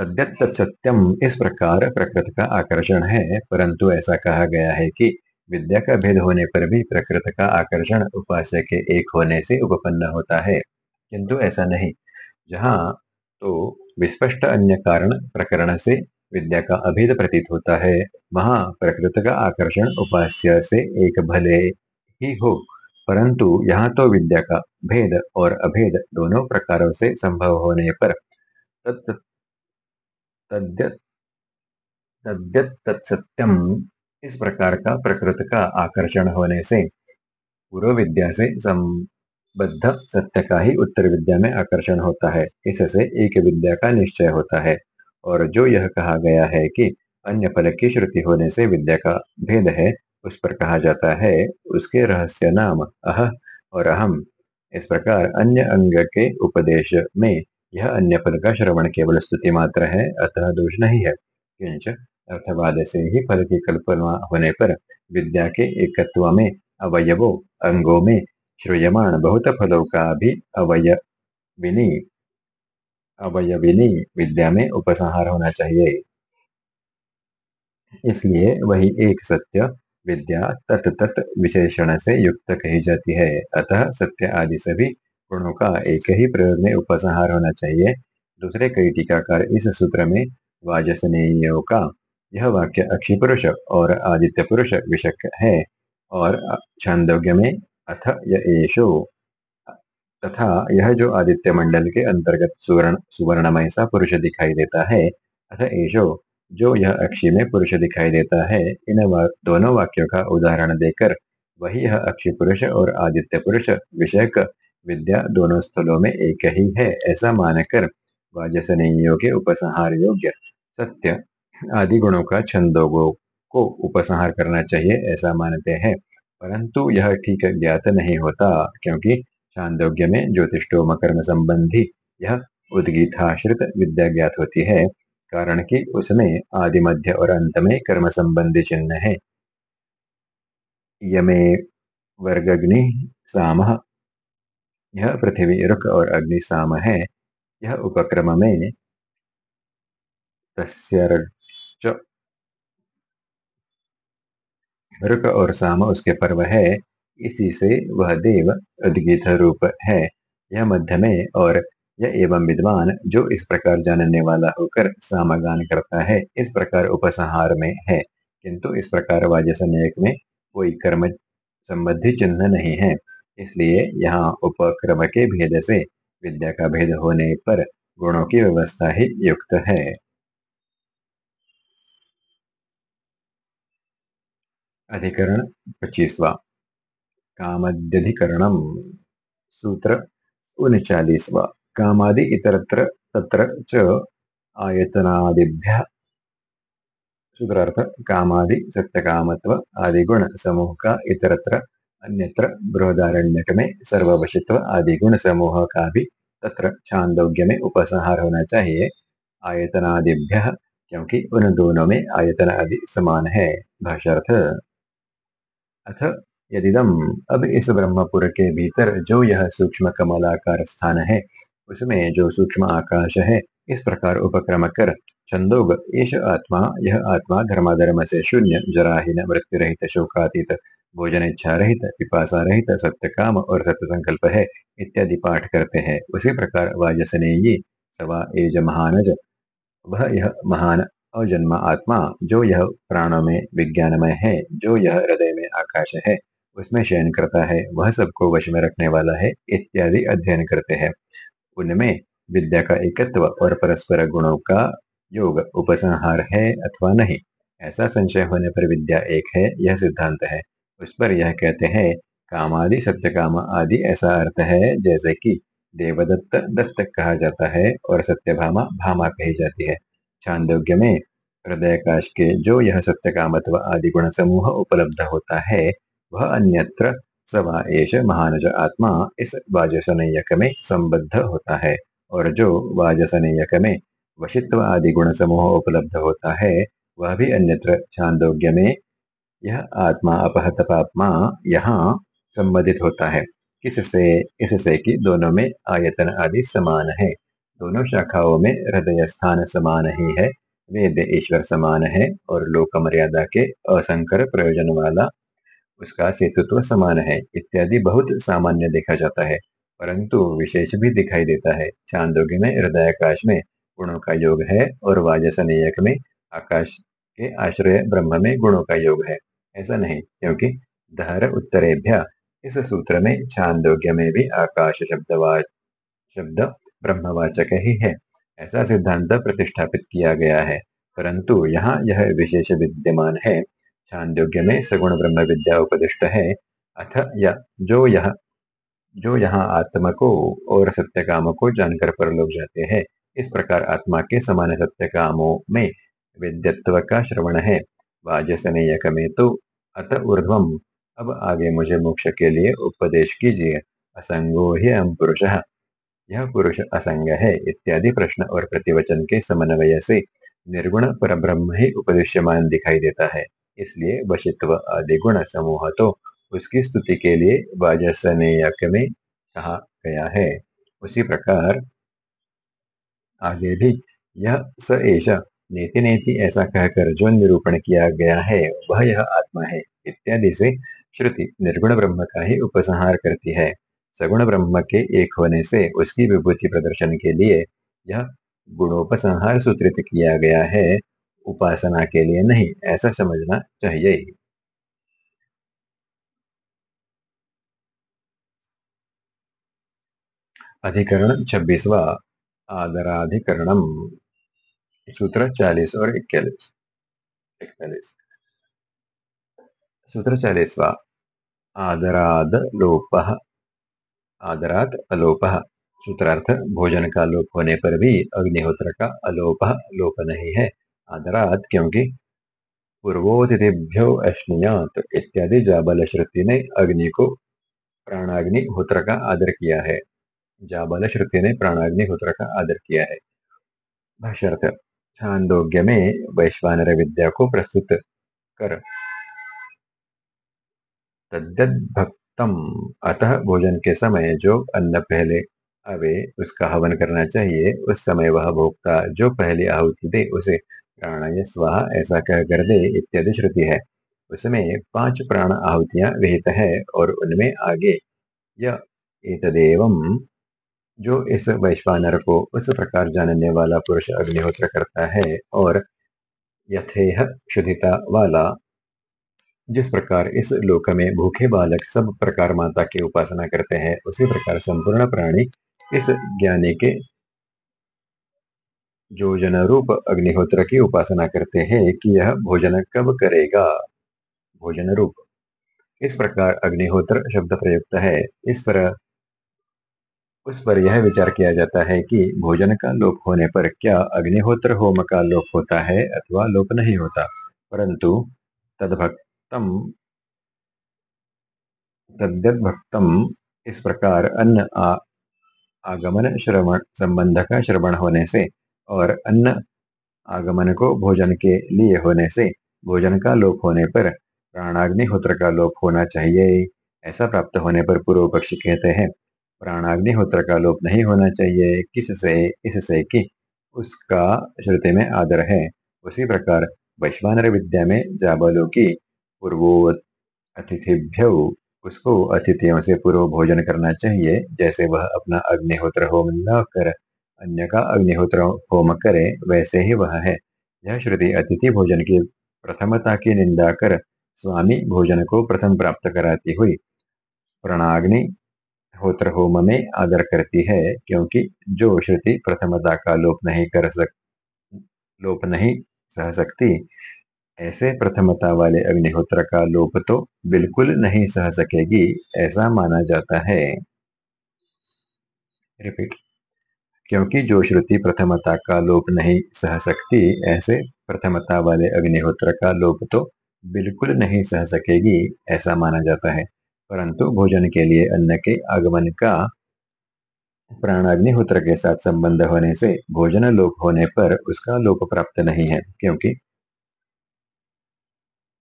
सत्यम, इस प्रकार प्रकृत का आकर्षण है, परंतु ऐसा कहा गया है कि विद्या का भेद होने पर भी प्रकृत का आकर्षण उपास्य के एक होने से उपपन्न होता है। किंतु ऐसा नहीं। जहाँ तो विस्पष्ट अन्य कारण प्रकरण से विद्या का अभेद प्रतीत होता है। वहाँ प्रकृत का आकर्षण उपास्य से एक भले ही हो, परंतु यहाँ तो विद्या का भेद और अभेद दोनों प्रकारों से संभव होने पर तत् तत्सत्यम इस प्रकार का प्रकृत का आकर्षण होने से पूर्व विद्या से संबद्ध सत्य का ही उत्तर विद्या में आकर्षण होता है। इससे एक विद्या का निश्चय होता है। और जो यह कहा गया है कि अन्य फल की श्रुति होने से विद्या का भेद है, उस पर कहा जाता है, उसके रहस्य नाम अह, और अहम। इस प्रकार अन्य अंग के उपदेश में यह अन्य फल का श्रवण केवल स्तुति मात्र है, अतः दोष नहीं है। किंच अर्थवाद से ही फल की कल्पना होने पर विद्या के एकत्व में, अवयवों, अंगों में श्रूयमाण बहुत फलों का भी अवयविनी अवयविनी विद्या में उपसंहार होना चाहिए। इसलिए वही एक सत्य विद्या तत् तत् विशेषण से युक्त कही जाती है। अतः सत्य आदि सभी गुणों का एक ही प्रयोग में उपसंहार होना चाहिए। दूसरे कई टीकाकार इस सूत्र में वाजसनेयों का यह वाक्य अक्षी पुरुष और आदित्य पुरुष विषक है और छांदोग्य में अथ येषो तथा यह जो आदित्य मंडल के अंतर्गत सुवर्ण, सुवर्णमय सा पुरुष दिखाई देता है, अथ एशो जो यह अक्षी में पुरुष दिखाई देता है, इन दोनों वाक्यों का उदाहरण देकर, वही यह अक्षी पुरुष और आदित्य पुरुष विषयक विद्या दोनों स्थलों में एक ही है, ऐसा मानकर वाजसनीयों के उपसंहार योग्य, सत्य, आदि गुणों का छंदोगों को उपसंहार करना चाहिए, ऐसा मानते हैं, परंतु यह ठीक ज्ञात नहीं होता, क्योंकि छांदोग्य में ज्योतिषोम कर्म संबंधी यह उद्गीताश्रित विद्या ज्ञात होती है, कारण कि उसमें आदि मध्य और अंत में कर्म संबंधी चिन्ह है। यमे वर्गग्नि साम। यह पृथ्वी रुक और अग्नि साम है। यह उपक्रम में रुक और साम उसके पर्व है। इसी से वह देव उद्गीत रूप है। यह मध्य में और यह एवं विद्वान जो इस प्रकार जानने वाला होकर सामगान करता है, इस प्रकार उपसंहार में है। किंतु इस प्रकार वाजसनेक में कोई कर्म संबंधी चिन्ह नहीं है। इसलिए यहाँ उपक्रम के भेद से विद्या का भेद होने पर गुणों की व्यवस्था ही युक्त है। अधिकरण पच्चीसवा कामद्यधिकरणम सूत्र उनचालीसवा। कामादि इतरत्र, तत्र च आयतनादिभ्य। सूत्रार्थ, कामादि सत्यकामत्व आदि गुण समूह का इतरत्र, अन्यत्र बृहदारण्यक में सर्ववशित्व आदि गुण समूह का भी तत्र छांदोग्य में उपसंहार होना चाहिए। आयतनादिभ्य, क्योंकि उन दोनों में आयतन आदि समान है। भाषार्थ अथ यदिदम अब इस ब्रह्मपुर के भीतर जो यह सूक्ष्म कमलाकार स्थान है, उसमें जो सूक्ष्म आकाश है, इस प्रकार उपक्रम कर छंदोग ईश आत्मा, यह आत्मा धर्माधर्म से शून्य, जराहीन मृत्यु रहित शोकातीत भोजन इच्छा रहित पिपासा रहित सत्य काम और सत्य संकल्प है, इत्यादि पाठ करते हैं। उसी प्रकार वाजसनेयी, सवा एज महानज, वह यह महान अजन्म आत्मा, जो यह प्राणों में विज्ञानमय है, जो यह हृदय में आकाश है। उसमें शयन करता है, वह सबको वश में रखने वाला है, इत्यादि अध्ययन करते हैं। उनमें विद्या का एकत्व और परस्पर गुणों का योग उपसंहार है अथवा नहीं। ऐसा संशय होने पर विद्या एक है, यह सिद्धांत है। उस पर यह कहते हैं, कामादि सत्य काम आदि ऐसा अर्थ है, जैसे कि देवदत्त दत्त कहा जाता है और सत्यभामा भामा कही जाती है। छांदोग्य में हृदयकाश के जो यह सत्य कामत्व आदि गुण समूह उपलब्ध होता है वह अन्यत्र सवा एश महानज आत्मा इस वाजसनयक में संबद्ध होता है। और जो वाजसनयक में वशित्व आदि गुण समूह उपलब्ध होता है, वह भी अन्यत्र छांदोग्य में यह आत्मा अपहत पापमा यहाँ संबंधित होता है। किससे, इससे कि दोनों में आयतन आदि समान है। दोनों शाखाओं में हृदय स्थान समान ही है। वेद ईश्वर समान है और लोक मर्यादा के असंकर प्रयोजन वाला उसका सेतुत्व समान है, इत्यादि बहुत सामान्य देखा जाता है, परंतु विशेष भी दिखाई देता है। चांदोग्य में, हृदयाकाश में, गुणों का योग है और वाजसनेयक में, आकाश के आश्रय ब्रह्म में गुणों का योग है। ऐसा नहीं, क्योंकि धर उत्तरेभ्य, इस सूत्र में छांदोग्य में भी आकाश शब्दवाच, शब्द ब्रह्मवाचक ही है। ऐसा सिद्धांत प्रतिष्ठापित किया गया है, परंतु यहाँ यह विशेष विद्यमान है। छांदोग्य में सगुण ब्रह्म विद्या उपदिष्ट। है अथ या, जो यह, जो यहाँ आत्मा को और सत्य काम को जानकर परलोक जाते हैं, इस प्रकार आत्मा के समान सत्य कामों में विद्यत्व का श्रवण है। वाजसनेयक में तो अत ऊर्ध्वम। अब आगे मुझे मोक्ष के लिए उपदेश कीजिए। असंगो ही हम पुरुष। यह पुरुष असंग है, इत्यादि प्रश्न और प्रतिवचन के समन्वय से निर्गुण पर ब्रह्म ही उपदेश्यमान दिखाई देता है। इसलिए वशित्व आदि गुण समूह तो उसकी स्तुति के लिए वाजसनेयक में कहा गया है। उसी प्रकार आगे भी यह स एश नेति नेति ऐसा कहकर जो निरूपण किया गया है, वह यह आत्मा है, इत्यादि से श्रुति निर्गुण ब्रह्म का ही उपसंहार करती है। सगुण ब्रह्म के एक होने से उसकी विभूति प्रदर्शन के लिए यह गुणोपसंहार सूत्रित किया गया है। उपासना के लिए नहीं, ऐसा समझना चाहिए। अधिकरण छब्बीसवा, आदराधिकरणम, सूत्र चालीस और इक्यालीस। इकतालीस सूत्र चालीसवा आदराद लोप आदरात अलोप सूत्रार्थ, भोजन का लोप होने पर भी अग्निहोत्र का अलोप, लोप नहीं है। आदरात क्योंकि पूर्वोतिथ्यो अश्नियात इत्यादि जाबल श्रुति ने अग्नि को प्राणाग्नि होत्र का आदर किया है। जाबल श्रुति ने प्राणाग्नि होत्र का आदर किया है। भाष्यर्थ, छांदोग्य में वैश्वानर विद्या को प्रस्तुत कर। तद्भक्तम अतः भोजन के समय जो अन्न पहले आवे, उसका हवन करना चाहिए, उस समय वह भोक्ता जो पहली आहुति दे, उसे प्राणाय स्वाहा ऐसा कह कर दे इत्यादि श्रुति है। उसमें पाँच प्राण आहुतियाँ विहित है और उनमें आगे यह एतदेवम जो इस वैश्वानर को उस प्रकार जानने वाला पुरुष अग्निहोत्र करता है और यथेह शुद्धिता वाला, जिस प्रकार इस लोक में भूखे बालक सब प्रकार माता की उपासना करते हैं, उसी प्रकार संपूर्ण प्राणी इस ज्ञानी के जो जन रूप अग्निहोत्र की उपासना करते हैं कि यह भोजन कब करेगा। भोजन रूप इस प्रकार अग्निहोत्र शब्द प्रयुक्त है। इस पर उस पर यह विचार किया जाता है कि भोजन का लोप होने पर क्या अग्निहोत्र होम का लोप होता है अथवा लोप नहीं होता? परंतु तदभक्तम तद्भक्तम इस प्रकार अन्न आ, आगमन श्रवण संबंध का श्रवण होने से और अन्न आगमन को भोजन के लिए होने से भोजन का लोप होने पर प्राणाग्निहोत्र का लोप होना चाहिए। ऐसा प्राप्त होने पर पूर्व पक्षी कहते हैं, प्राणाग्निहोत्र का लोप नहीं होना चाहिए। किससे? इससे कि उसका श्रुति में आदर है। उसी प्रकार वैश्वानर विद्या में जाबलों की पूर्वो अतिथिभ्य, उसको अतिथियों से पूर्व भोजन करना चाहिए। जैसे वह अपना अग्निहोत्र होम न कर अन्य का अग्निहोत्र होम करे, वैसे ही वह है। यह श्रुति अतिथि भोजन की प्रथमता की निंदा कर स्वामी भोजन को प्रथम प्राप्त कराती हुई प्रणाग्नि होत्र होम में आदर करती है, क्योंकि जो श्रुति प्रथमता का लोप नहीं कर सक, लोप नहीं सह सकती, ऐसे प्रथमता वाले अग्निहोत्र का लोप तो बिल्कुल नहीं सह सकेगी, ऐसा माना जाता है। रिपीट क्योंकि जो श्रुति प्रथमता का लोप नहीं सह सकती, ऐसे प्रथमता वाले अग्निहोत्र का लोप तो बिल्कुल नहीं सह सकेगी, ऐसा माना जाता है। परंतु भोजन के लिए अन्न के आगमन का प्राणाग्निहोत्र के साथ संबंध होने से भोजन लोप होने पर उसका लोप प्राप्त नहीं है, क्योंकि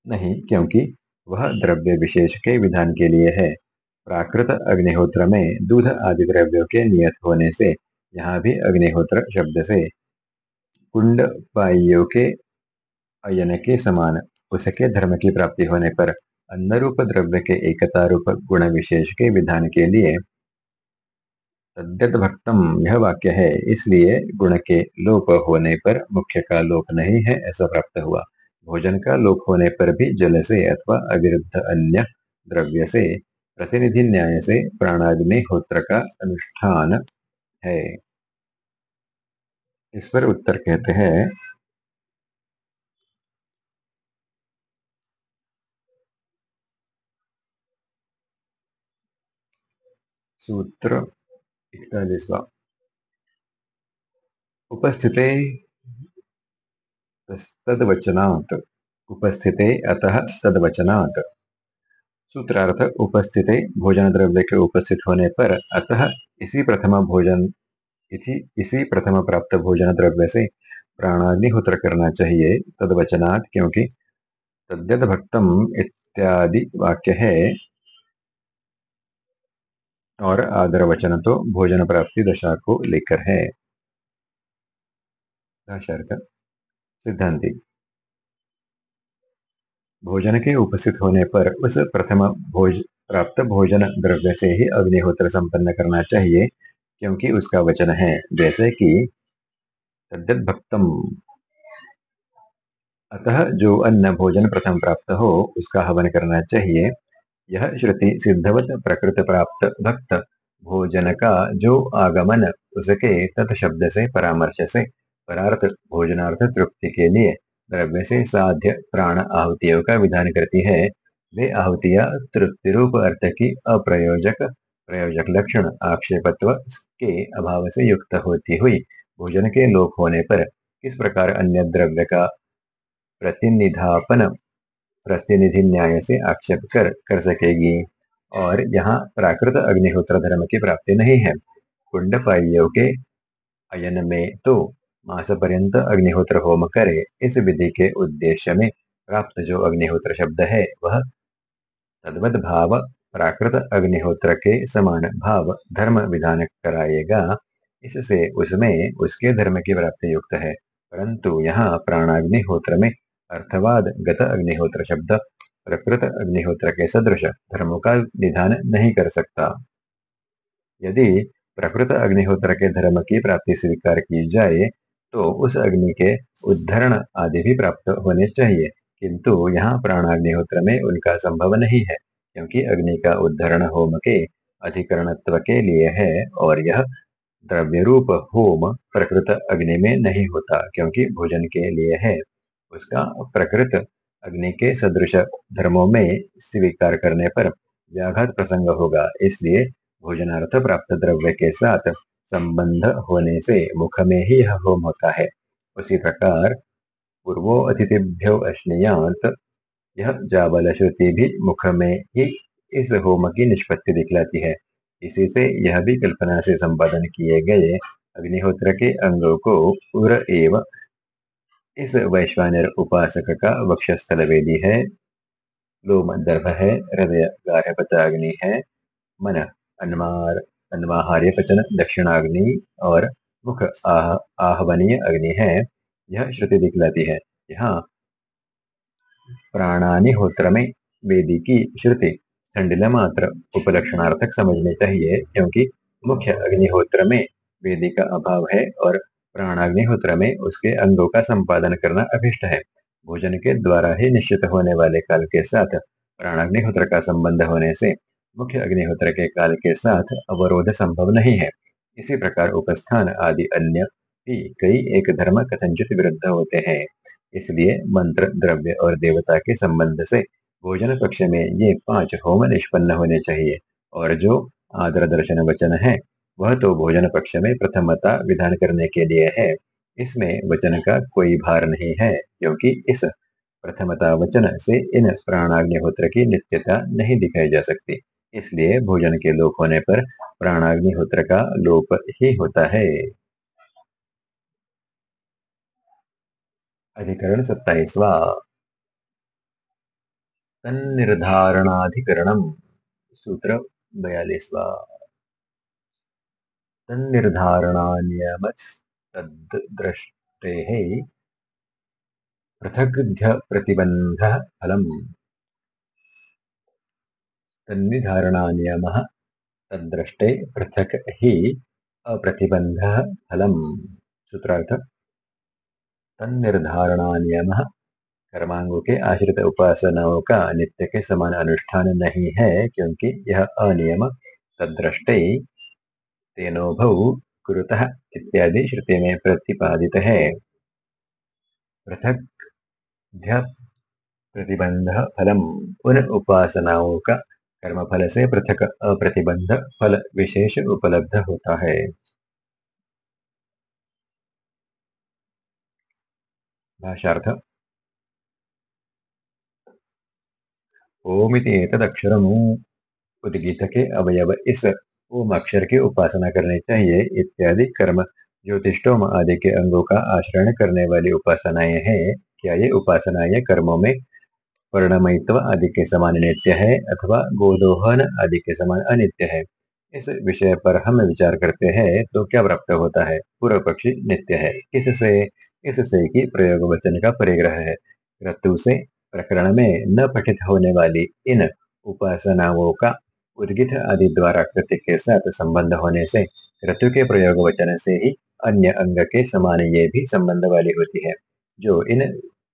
नहीं, क्योंकि वह द्रव्य विशेष के विधान के लिए है। प्राकृत अग्निहोत्र में दूध आदि द्रव्यों के नियत होने से यहाँ भी अग्निहोत्र शब्द से कुंड पाइयों के अयन के समान, उसके धर्म की प्राप्ति होने पर अन्न रूप द्रव्य के एकता रूप गुण विशेष के विधान के लिए तद्यत भक्तम यह वाक्य है। इसलिए गुण के लोप होने पर मुख्य का लोप नहीं है, ऐसा प्राप्त हुआ। भोजन का लोप होने पर भी जल से अथवा अविरुद्ध अन्य द्रव्य से, प्रतिनिधि न्याय से प्राणाग्नि होत्र का अनुष्ठान है। इस पर उत्तर कहते हैं सूत्र इकतालीसवा उपस्थिते तदवचनात् उपस्थिते अतः तदवचनात् सूत्रार्थ उपस्थित भोजन द्रव्य के उपस्थित होने पर अतः इसी प्रथम भोजन इसी इसी प्रथम प्राप्त भोजन द्रव्य से प्राणाग्निहोत्र करना चाहिए तदवचनात्, क्योंकि तद्यद भक्तम इत्यादि वाक्य है। और आदर वचन तो भोजन प्राप्ति दशा को लेकर है सिद्धांति भोजन के उपस्थित होने पर उस प्रथम भोज, प्राप्त भोजन द्रव्य से ही अग्निहोत्र संपन्न करना चाहिए, क्योंकि उसका वचन है, जैसे कि तद्भक्तम। अतः जो अन्न भोजन प्रथम प्राप्त हो, उसका हवन करना चाहिए। यह श्रुति सिद्धवत प्रकृत प्राप्त भक्त, भोजन का जो आगमन, उसके तत्शब्द से, परामर्श से, परार्थ, भोजनार्थ, तृप्ति के लिए द्रव्य से साध्य प्राण आहुतियों का विधान करती है। वे आहुतियाँ तृप्ति रूप अर्थ की अप्रयोजक, प्रयोजक लक्षण, आक्षेपत्व के अभाव से युक्त होती हुई, भोजन के लोप होने पर किस प्रकार अन्य द्रव्य का प्रतिनिधापन, प्रतिनिधि न्याय से आक्षेप कर कर सकेगी? और यहाँ प्राकृत अग्निहोत्र धर्म की प्राप्ति नहीं है। कुंड के अयन में तो मास पर्यंत अग्निहोत्र होम करे, इस विधि के उद्देश्य में प्राप्त जो अग्निहोत्र शब्द है, वह तद्वत भाव प्राकृत अग्निहोत्र के समान भाव, धर्म विधान कराएगा। इससे उसमें उसके धर्म की प्राप्ति युक्त है, परंतु यहाँ प्राणाग्निहोत्र में अर्थवाद, गत अग्निहोत्र शब्द, प्रकृत अग्निहोत्र के सदृश धर्मों का निधान नहीं कर सकता। यदि प्रकृत अग्निहोत्र के धर्म की प्राप्ति स्वीकार की जाए तो उस अग्नि के उद्धरण आदि भी प्राप्त होने चाहिए। किंतु यहाँ प्राणाग्निहोत्र में उनका संभव नहीं है, क्योंकि अग्नि का उद्धरण होम के अधिकरणत्व के लिए है और यह द्रव्य रूप होम प्रकृत अग्नि में नहीं होता, क्योंकि भोजन के लिए है। उसका प्रकृत अग्नि के सदृश धर्मों में स्वीकार करने पर व्याघात प्रसंग होगा, इसलिए भोजनार्थ प्राप्त द्रव्य के साथ संबंध होने से मुख में ही होम होता है। उसी प्रकार पूर्वो अतिथिभ्यो अश्नियात, यह जाबल श्रुति भी मुख में ही इस होम की निष्पत्ति दिखलाती है। इसी से यह भी कल्पना से संपादन किए गए अग्निहोत्र के अंगों को उर एव इस वैश्वानर उपासक का वक्षस्थल वेदी है। लोम दर्भ है, हृदय गार्हपताग्नि है, मन अन्मार अन्वाहार्य पचन दक्षिणाग्नि और मुख आह, आहवनीय अग्नि है। यह श्रुति दिखलाती है। यहाँ प्राणानिहोत्र में वेदी की श्रुति ठंडिल मात्र उपलक्षणार्थक समझनी चाहिए, क्योंकि मुख्य अग्निहोत्र में वेदी का अभाव है और प्राणाग्निहोत्र में उसके अंगों का संपादन करना अभिष्ट है। भोजन के द्वारा ही निश्चित होने वाले काल के साथ प्राणाग्निहोत्र का संबंध होने से मुख्य अग्निहोत्र के काल के साथ अवरोध संभव नहीं है। इसी प्रकार उपस्थान आदि अन्य भी कई एक धर्म कथंचित विरुद्ध होते हैं। इसलिए मंत्र, द्रव्य और देवता के संबंध से भोजन पक्ष में ये पाँच होम निष्पन्न होने चाहिए और जो आदर दर्शन वचन है, वह तो भोजन पक्ष में प्रथमता विधान करने के लिए है। इसमें वचन का कोई भार नहीं है, क्योंकि इस प्रथमता वचन से इन प्राणाग्निहोत्र की नित्यता नहीं दिखाई जा सकती। इसलिए भोजन के लोप होने पर प्राणाग्निहोत्र का लोप ही होता है। अधिकरण सत्ताईसवा। तन्निर्धारणाधिकरणम सूत्र बयालीसवा। तन्निर्धारणान्यमस्तद्दृष्टेः पृथग्ध्यप्रतिबन्धः फलम्। तन्निधारणानियमः तद्दृष्टे पृथक् हि अप्रतिबन्धः फलम्। सूत्रार्थ। तन्निर्धारणानियमः कर्मांगों के आश्रित उपासनाओं का नित्य के समान अनुष्ठान नहीं है, क्योंकि यह अनियम, तद्रष्टे तेनोभौ कुरुतः इत्यादि श्रुति में प्रतिपादित है। पृथक प्रतिबंध फलम। उन उपासनाओं का कर्म फल से पृथक, अप्रतिबंध फल विशेष उपलब्ध होता है। भाषार्थ ओमिति एतदक्षरम उद्गीत के अवयव इस, ओम अक्षर की उपासना करनी चाहिए इत्यादि कर्म ज्योतिषोम आदि के अंगों का आश्रय करने वाली उपासनाएँ हैं। क्या ये उपासनाएँ कर्मों में वर्णमयित्व आदि के समान नित्य है अथवा गोदोहन आदि के समान अनित्य है। इस विषय पर हम विचार करते हैं तो क्या प्राप्त होता है? पूर्व पक्षी नित्य है। किससे? इससे कि प्रयोग वचन का परिग्रह है। ऋतु से प्रकरण में न पठित होने वाली इन उपासनाओं का उद्गित आदि द्वारा कृत्य के साथ संबंध होने से ऋतु के प्रयोग वचन से ही अन्य अंग के समान ये भी संबंध वाली होती है। जो इन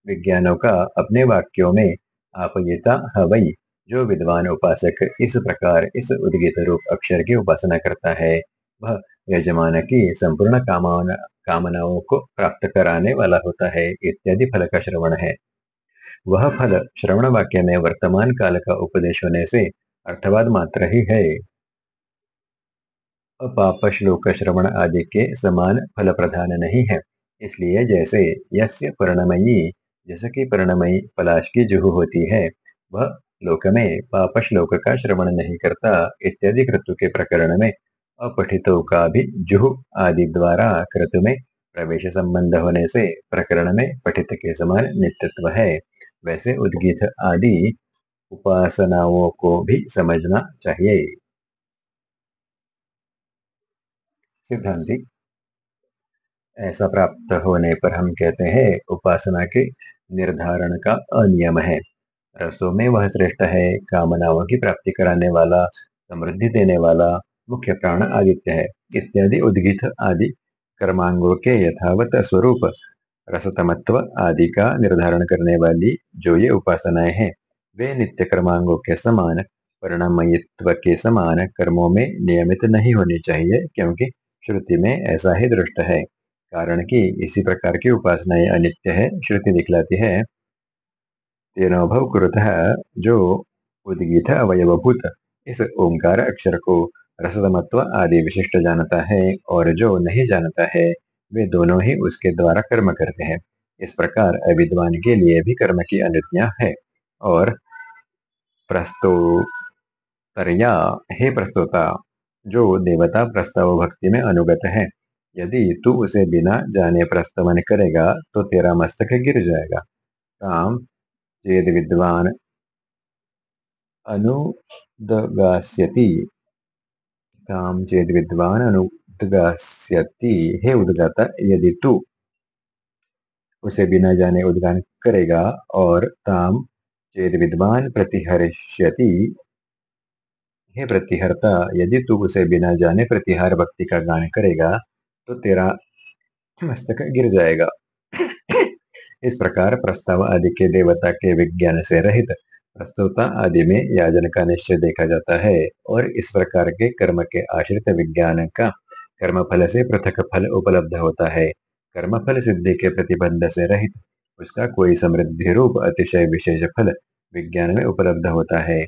विज्ञानों का अपने वाक्यों में आपयिता हवई जो विद्वान उपासक इस प्रकार इस उद्गित रूप अक्षर की उपासना करता है, वह यजमान की संपूर्ण कामना, कामनाओं को प्राप्त कराने वाला होता है, इत्यादि फल का श्रवण है। वह फल श्रवण वाक्य में वर्तमान काल का उपदेश होने से अर्थवाद मात्र ही है। अपाप श्लोक श्रवण आदि के समान फल प्रधान नहीं है, इसलिए जैसे यस्य परिणमयी जैसे कि परिणमयी पलाश की जुहू होती है, वह लोक में पाप श्लोक का श्रवण नहीं करता, इत्यादि क्रतु के प्रकरण में अपठितों का भी जुहु आदि द्वारा क्रतु में प्रवेश संबंध होने से प्रकरण में पठित के समान नित्यत्व है। वैसे उद्गीत आदि उपासनाओं को भी समझना चाहिए। सिद्धांति, ऐसा प्राप्त होने पर हम कहते हैं, उपासना के निर्धारण का अनियम है। रसों में वह श्रेष्ठ है, कामनाओं की प्राप्ति कराने वाला, समृद्धि देने वाला मुख्य प्राण आदित्य है। इत्यादि उद्गित आदि कर्मांगों के यथावत स्वरूप, रसतमत्व आदि का निर्धारण करने वाली जो ये उपासनाएँ हैं, वे नित्य कर्मांगों के समान, परिणामयित्व के समान कर्मों में नियमित नहीं होनी चाहिए, क्योंकि श्रुति में ऐसा ही दृष्ट है। कारण कि इसी प्रकार की उपासनाएँ अनित्य है, श्रुति दिखलाती है। तेनोभव कुरुत जो उदगीत अवयवभूत इस ओंकार अक्षर को रसतमत्व आदि विशिष्ट जानता है और जो नहीं जानता है, वे दोनों ही उसके द्वारा कर्म करते हैं। इस प्रकार अविद्वान के लिए भी कर्म की अनुज्ञा है और प्रस्तोतरिया, हे प्रस्तोता, जो देवता प्रस्ताव भक्ति में अनुगत है। यदि तू उसे बिना जाने प्रस्तवन करेगा तो तेरा मस्तक गिर जाएगा। काम चेद विद्वान, अनुदगास्यति। काम चेद विद्वान, अनुदगास्यति। हे उदगाता, यदि तू उसे बिना जाने उद्गान करेगा और ताम चेद विद्वान प्रतिहरिष्यति। हे प्रतिहरता, यदि तू उसे बिना जाने प्रतिहार भक्ति का गान करेगा तो तेरा मस्तक गिर जाएगा। इस प्रकार प्रस्ताव आदि के देवता के विज्ञान से रहित प्रस्तुता आदि में याजन का निश्चय देखा जाता है और इस प्रकार के कर्म के आश्रित विज्ञान का कर्म फल से पृथक फल उपलब्ध होता है। कर्म फल सिद्धि के प्रतिबंध से रहित उसका कोई समृद्धि रूप अतिशय विशेष फल विज्ञान में उपलब्ध होता है।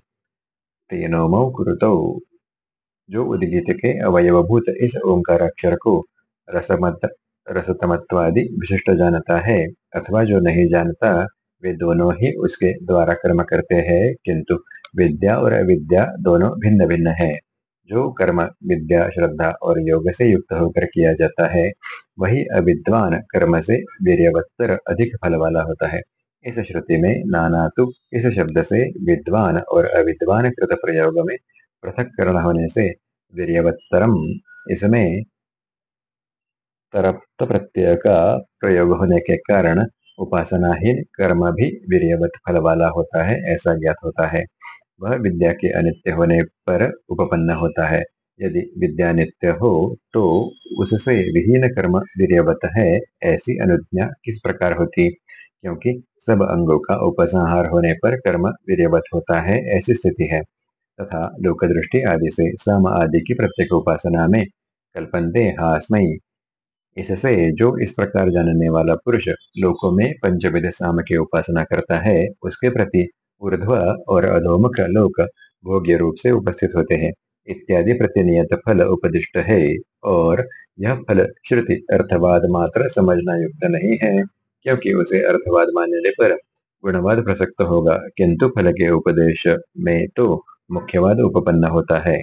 तेनोमौ कुरुतौ। जो उद्गीत के अवयवभूत इस ओंकार अक्षर को रसमत, रसतमत्वादि विशिष्ट जानता है, अथवा जो नहीं जानता, वे दोनों ही उसके द्वारा कर्म करते हैं, किंतु विद्या और अविद्या दोनों भिन्न भिन्न है। जो कर्म, विद्या, श्रद्धा और योग से युक्त होकर किया जाता है, वही अविद्वान कर्म से वीरवत्तर अधिक फल वाला होता है। इस श्रुति में नाना तो इस शब्द से विद्वान और अविद्वान कृत प्रयोग में पृथक करण होने से वीरवत्तरम इसमें तरप्त प्रत्यय का प्रयोग होने के कारण उपासना ही कर्म भी वीर्यवत फल वाला होता है, ऐसा ज्ञात होता है। वह विद्या के अनित्य होने पर उपपन्न होता है। यदि विद्या नित्य हो तो उससे विहीन कर्म वीर्यवत है, ऐसी अनुज्ञा किस प्रकार होती? क्योंकि सब अंगों का उपसंहार होने पर कर्म वीर्यवत होता है, ऐसी स्थिति है। तथा लोकदृष्टि आदि से सम आदि की प्रत्येक उपासना में कल्पनते हास्मयी। इससे जो इस प्रकार जानने वाला पुरुष लोकों में पंचविध साम की उपासना करता है, उसके प्रति ऊर्ध्व और अधोमुख लोक भोग्य रूप से उपस्थित होते हैं। इत्यादि प्रतिनियत फल उपदिष्ट है और यह फल श्रुति अर्थवाद मात्र समझना युक्त नहीं है, क्योंकि उसे अर्थवाद मानने पर गुणवाद प्रसक्त होगा। किंतु फल के उपदेश में तो मुख्यवाद उपपन्न होता है।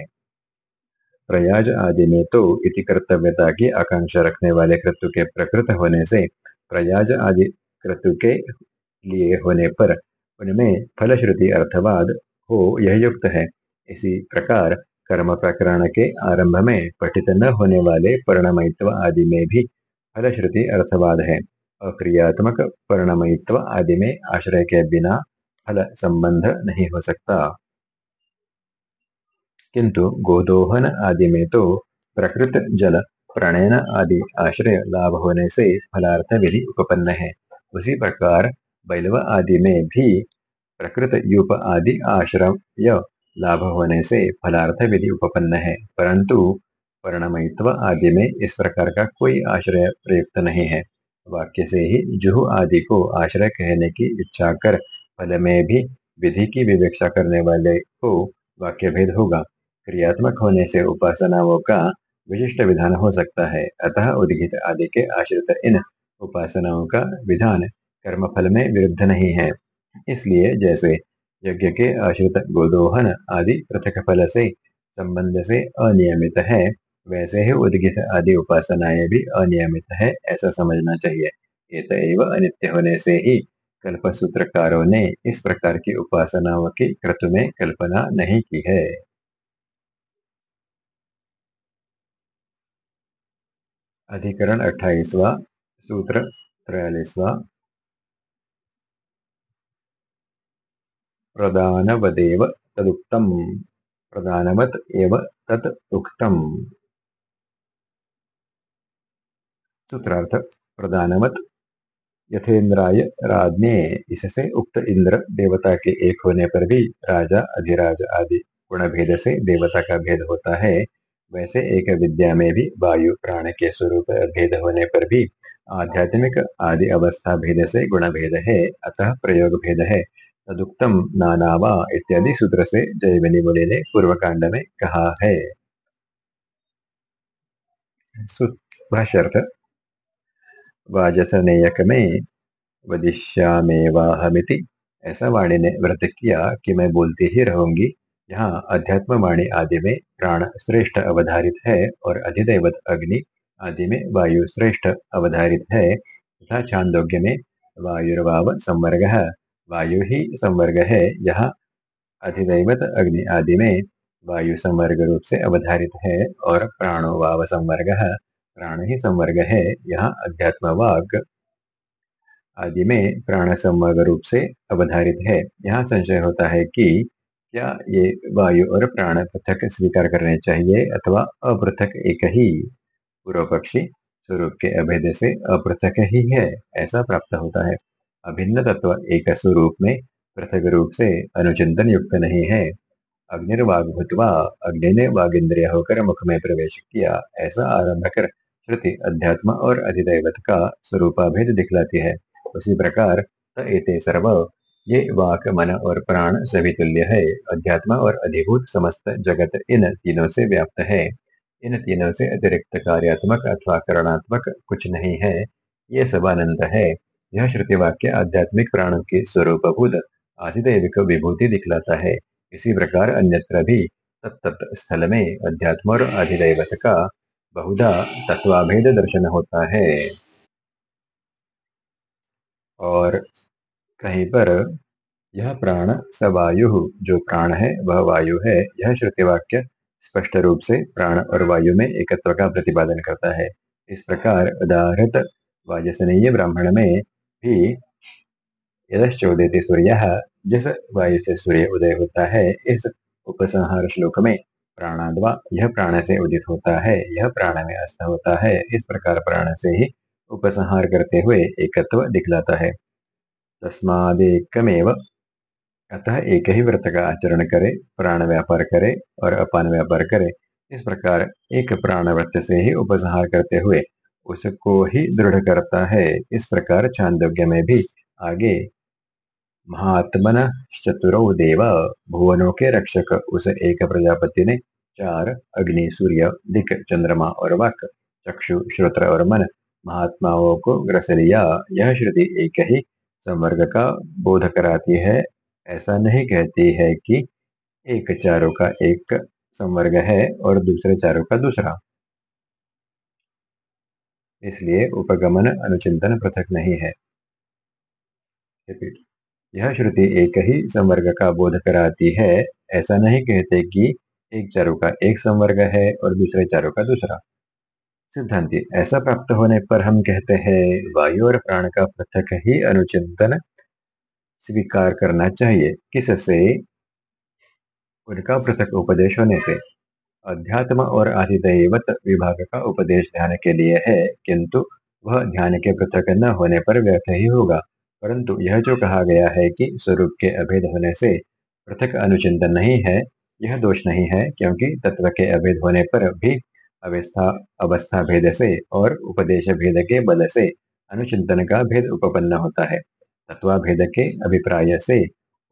प्रयाज आदि में तो इति कर्तव्यता की आकांक्षा रखने वाले क्रतु के प्रकृत होने से प्रयाज आदि क्रतु के लिए होने पर उनमें फलश्रुति अर्थवाद हो यह युक्त है। इसी प्रकार कर्म प्रकरण के आरंभ में पठित न होने वाले परिणमित्व आदि में भी फलश्रुति अर्थवाद है। अक्रियात्मक परिणमित्व आदि में आश्रय के बिना फल संबंध नहीं हो सकता। किंतु गोदोहन आदि में तो प्रकृत जल, प्रणयन आदि आश्रय लाभ होने से फलार्थ विधि उपपन्न है। उसी प्रकार बैलव आदि में भी प्रकृत यूप आदि आश्रय लाभ होने से फलार्थ विधि उपपन्न है, परंतु परिणमित्व आदि में इस प्रकार का कोई आश्रय प्रयुक्त नहीं है। वाक्य से ही जुहु आदि को आश्रय कहने की इच्छा कर फल में भी विधि की विवेक्षा करने वाले को वाक्य भेद होगा। क्रियात्मक होने से उपासनाओं का विशिष्ट विधान हो सकता है। अतः उद्गित आदि के आश्रित इन उपासनाओं का विधान कर्मफल में विरुद्ध नहीं है। इसलिए जैसे यज्ञ के आश्रित गोदोहन आदि पृथक फल से संबंध से अनियमित है, वैसे ही उद्गित आदि उपासनाएँ भी अनियमित है, ऐसा समझना चाहिए। ये अनित्य होने से ही कल्प सूत्रकारों ने इस प्रकार की उपासनाओं की कृत में कल्पना नहीं की है। अधिकरण अट्ठाईसवा सूत्र त्रयालीसवा प्रदानवदेव तदुक्तम। प्रदानवत एव तत् उक्तम। सूत्रार्थ प्रदानवत यथेन्द्राय राज्ञे इससे उक्त इंद्र देवता के एक होने पर भी राजा, अधिराज आदि गुण भेद से देवता का भेद होता है। वैसे एक विद्या में भी वायु, प्राण के स्वरूप भेद होने पर भी आध्यात्मिक आदि अवस्था भेद से गुण भेद है, अतः प्रयोग भेद है। तदुक्तम नानावा इत्यादि सूत्र से जयमिनी मुनि ने पूर्व कांड में कहा है। वाजसनेयक में ऐसा वाणी ने व्रत किया कि मैं बोलती ही रहूँगी। यहाँ अध्यात्म वाणी आदि में प्राण श्रेष्ठ अवधारित है और अधिदैवत अग्नि आदि में वायु श्रेष्ठ अवधारित है, तथा छांदोग्य में वायुर्वाव संवर्ग वायु ही संवर्ग है, यहाँ अधिदैवत अग्नि आदि में वायु संवर्ग रूप से अवधारित है और प्राणो वाव संवर्ग प्राण ही संवर्ग है, यहाँ अध्यात्म वाग आदि में प्राण संवर्ग रूप से अवधारित है। यहाँ संशय होता है कि क्या ये वायु और प्राण पृथक स्वीकार करने चाहिए अथवा अपृथक एक ही? पूर्व पक्षी स्वरूप के अभेद से अपृथक ही है, ऐसा प्राप्त होता है। अभिन्न तत्व एक स्वरूप में पृथक रूप से अनुचिंतन युक्त नहीं है। अग्निर्वाग भूतवा अग्नि ने वाग इंद्रिय होकर मुख में प्रवेश किया, ऐसा आरंभ कर श्रुति अध्यात्म और अधिदैवत का स्वरूपाभेद दिखलाती है। उसी प्रकार सर्व ये वाक मन और प्राण सभी तुल्य है। अध्यात्म और अधिभूत समस्त जगत इन तीनों से व्याप्त है। इन तीनों से अतिरिक्त कार्यात्मक अथवा करणात्मक कुछ नहीं है। ये सब अनंत है। यह श्रुति वाक्य आध्यात्मिक प्राणों की स्वरूपभूत आधिदैविक विभूति दिखलाता है। इसी प्रकार अन्यत्र भी तत्त स्थल में अध्यात्म और अधिदैवत का बहुधा तत्वाभेद दर्शन होता है। और कहीं पर यह प्राण सवायु, जो प्राण है, वह वायु है, यह श्रुति वाक्य स्पष्ट रूप से प्राण और वायु में एकत्व का प्रतिपादन करता है। इस प्रकार उदाहरत वाजसनीय ब्राह्मण में भी यदश्चोदित सूर्य जिस वायु से सूर्य उदय होता है, इस उपसंहार श्लोक में प्राणाद्वा यह प्राण से उदित होता है, यह प्राण में अस्त होता है, इस प्रकार प्राण से ही उपसंहार करते हुए एकत्व दिखलाता है। तस्मादेकमेव अतः एक ही व्रत का आचरण करे, प्राण व्यापार करे और अपान व्यापार करे। इस प्रकार एक प्राण व्रत से ही उपसंहार करते हुए उसको ही दृढ़ करता है। इस प्रकार छांदोग्य में भी आगे, महात्मन चतुरौ देव, भुवनों के रक्षक उस एक प्रजापति ने चार, अग्नि, सूर्य, दिक, चंद्रमा और वाक, चक्षु, श्रोत्र और मन, महात्माओं को ग्रस लिया। यह श्रुति एक ही संवर्ग का बोध कराती है। ऐसा नहीं कहती है कि एक चारों का एक संवर्ग है और दूसरे चारों का दूसरा। इसलिए उपगमन अनुचिंतन पृथक नहीं है। यह श्रुति एक ही संवर्ग का बोध कराती है। ऐसा नहीं कहते कि एक चारों का एक संवर्ग है और दूसरे चारों का दूसरा। सिद्धांति, ऐसा प्राप्त होने पर हम कहते हैं, वायु और प्राण का पृथक ही अनुचिंतन स्वीकार करना चाहिए। किससे? उनका पृथक उपदेश होने से। अध्यात्म और अधिदैवत विभाग का उपदेश ध्यान के लिए है, किंतु वह ध्यान के पृथक न होने पर व्यर्थ ही होगा। परंतु यह जो कहा गया है कि स्वरूप के अभेद होने से पृथक अनुचिंतन नहीं है, यह दोष नहीं है, क्योंकि तत्व के अभेद होने पर भी अवस्था अवस्था भेद से और उपदेश भेद के बल से अनुचिंतन का भेद उपपन्न होता है। तत्वाभेद के अभिप्राय से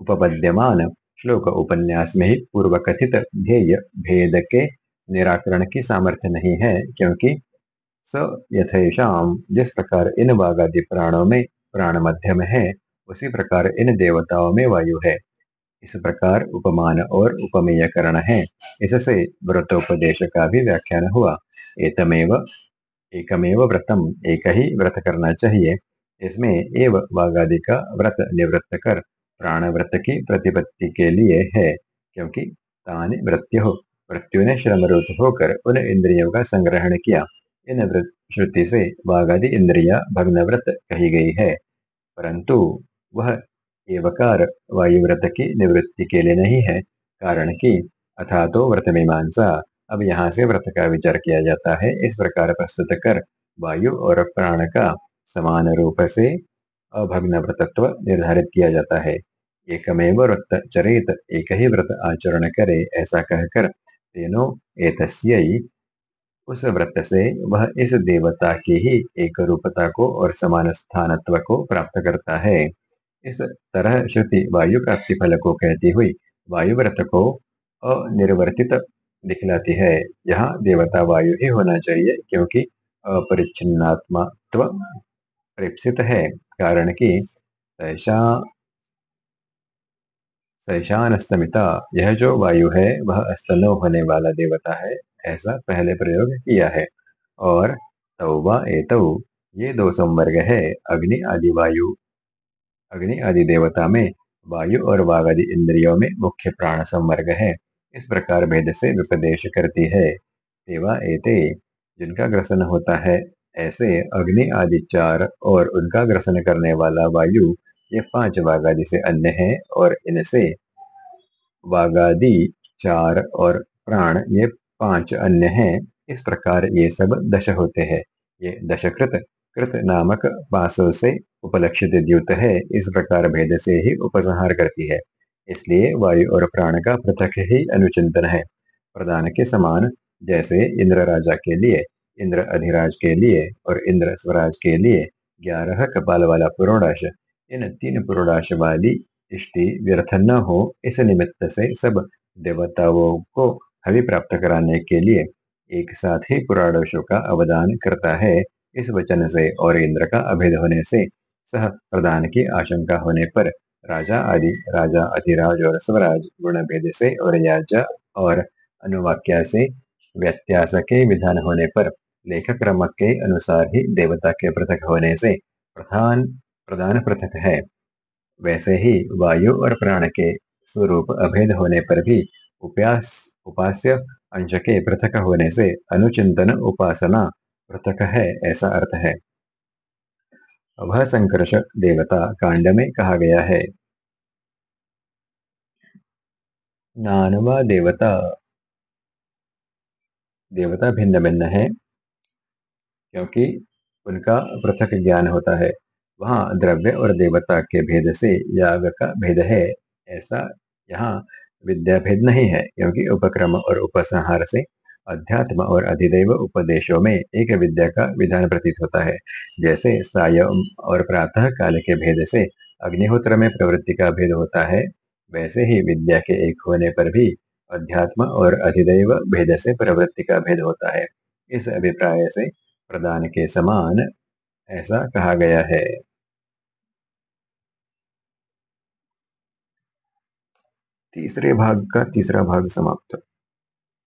उपपद्यमान श्लोक उपन्यास में ही पूर्व कथित ध्येय भेद के निराकरण की सामर्थ्य नहीं है, क्योंकि स यथेशाम जिस प्रकार इन वागादि प्राणों में प्राण मध्यम है, उसी प्रकार इन देवताओं में वायु है। इस प्रकार उपमान और उपमेयकरण है। इससे व्रतोपदेश का भी व्याख्यान हुआ। एतमेव, एकमेव व्रतम एक ही व्रत करना चाहिए। इसमें एव वागादि का व्रत निवृत्त कर प्राण व्रत की प्रतिपत्ति के लिए है, क्योंकि तानि मृत्यु मृत्यु ने श्रम रूप होकर उन इंद्रियों का संग्रहण किया। इन श्रुति से वागादि इंद्रिया भग्न व्रत कही गई है। परंतु वह एवकार वायुव्रत की निवृत्ति के लिए नहीं है, कारण कि अथा तो व्रत मीमांसा अब यहाँ से व्रत का विचार किया जाता है, इस प्रकार प्रस्तुत कर वायु और प्राण का समान रूप से अभग्न व्रतत्व निर्धारित किया जाता है। एकमेव व्रत चरित एक ही व्रत आचरण करे, ऐसा कहकर तीनों एतस्यई उस व्रत से वह इस देवता की ही एक रूपता को और समान स्थानत्व को प्राप्त करता है। इस तरह श्रुति वायु प्राप्ति फल को कहती हुई वायु व्रत को अनिर्वर्तित दिखलाती है। यहाँ देवता वायु ही होना चाहिए क्योंकि अपरिच्छिन्नात्मत्व प्रेक्षित है। कारण कि सैषा सैशानस्तमिता यह जो वायु है, वह अस्तनो होने वाला देवता है, ऐसा पहले प्रयोग किया है। और तौवा एतौ, ये दो संवर्ग है, अग्नि आदि वायु अग्नि आदि देवता में वायु और वाघ आदि इंद्रियों में मुख्य प्राण संवर्ग है। इस प्रकार भेद से उपदेश करती है सेवा एते, जिनका ग्रसन होता है, ऐसे अग्नि आदि चार और उनका ग्रसन करने वाला वायु, ये पाँच वाघादि से अन्य है और इनसे वाघादि चार और प्राण, ये पाँच अन्य हैं। इस प्रकार ये सब दश होते हैं। ये दशकृत कृत नामक पासों से उपलक्षित द्युत है, इस प्रकार भेद से ही उपसंहार करती है। इसलिए वायु और प्राण का पृथक ही अनुचिंतन है। प्रदान के समान, जैसे इंद्र राजा के लिए, इंद्र अधिराज के लिए और इंद्र स्वराज के लिए ग्यारह कपाल वाला पुरोडाश, इन तीन पुरोडाश वाली इष्टि व्यर्थ न हो, इस निमित्त से सब देवताओं को हवि प्राप्त कराने के लिए एक साथ ही पुराणों का अवदान करता है। इस वचन से और इंद्र का अभेद होने से सह प्रदान की आशंका होने पर राजा आदि, राजा अधिराज और स्वराज गुण भेद से और याजा और अनुवाक्या से व्यत्यास के विधान होने पर लेखक क्रमक के अनुसार ही देवता के पृथक होने से प्रधान प्रधान पृथक है। वैसे ही वायु और प्राण के स्वरूप अभेद होने पर भी उपास, उपास्य, अंश के पृथक होने से अनुचिंतन उपासना पृथक है, ऐसा अर्थ है। वह संकर्ष देवता कांड में कहा गया है। नानवा देवता देवता भिन्न भिन्न है, क्योंकि उनका पृथक ज्ञान होता है। वहाँ द्रव्य और देवता के भेद से याग का भेद है, ऐसा यहाँ विद्या भेद नहीं है, क्योंकि उपक्रम और उपसंहार से अध्यात्म और अधिदेव उपदेशों में एक विद्या का विधान प्रतीत होता है। जैसे सायम और प्रातः काल के भेद से अग्निहोत्र में प्रवृत्ति का भेद होता है, वैसे ही विद्या के एक होने पर भी अध्यात्म और अधिदेव भेद से प्रवृत्ति का भेद होता है। इस अभिप्राय से प्रदान के समान ऐसा कहा गया है। तीसरे भाग का तीसरा भाग समाप्त।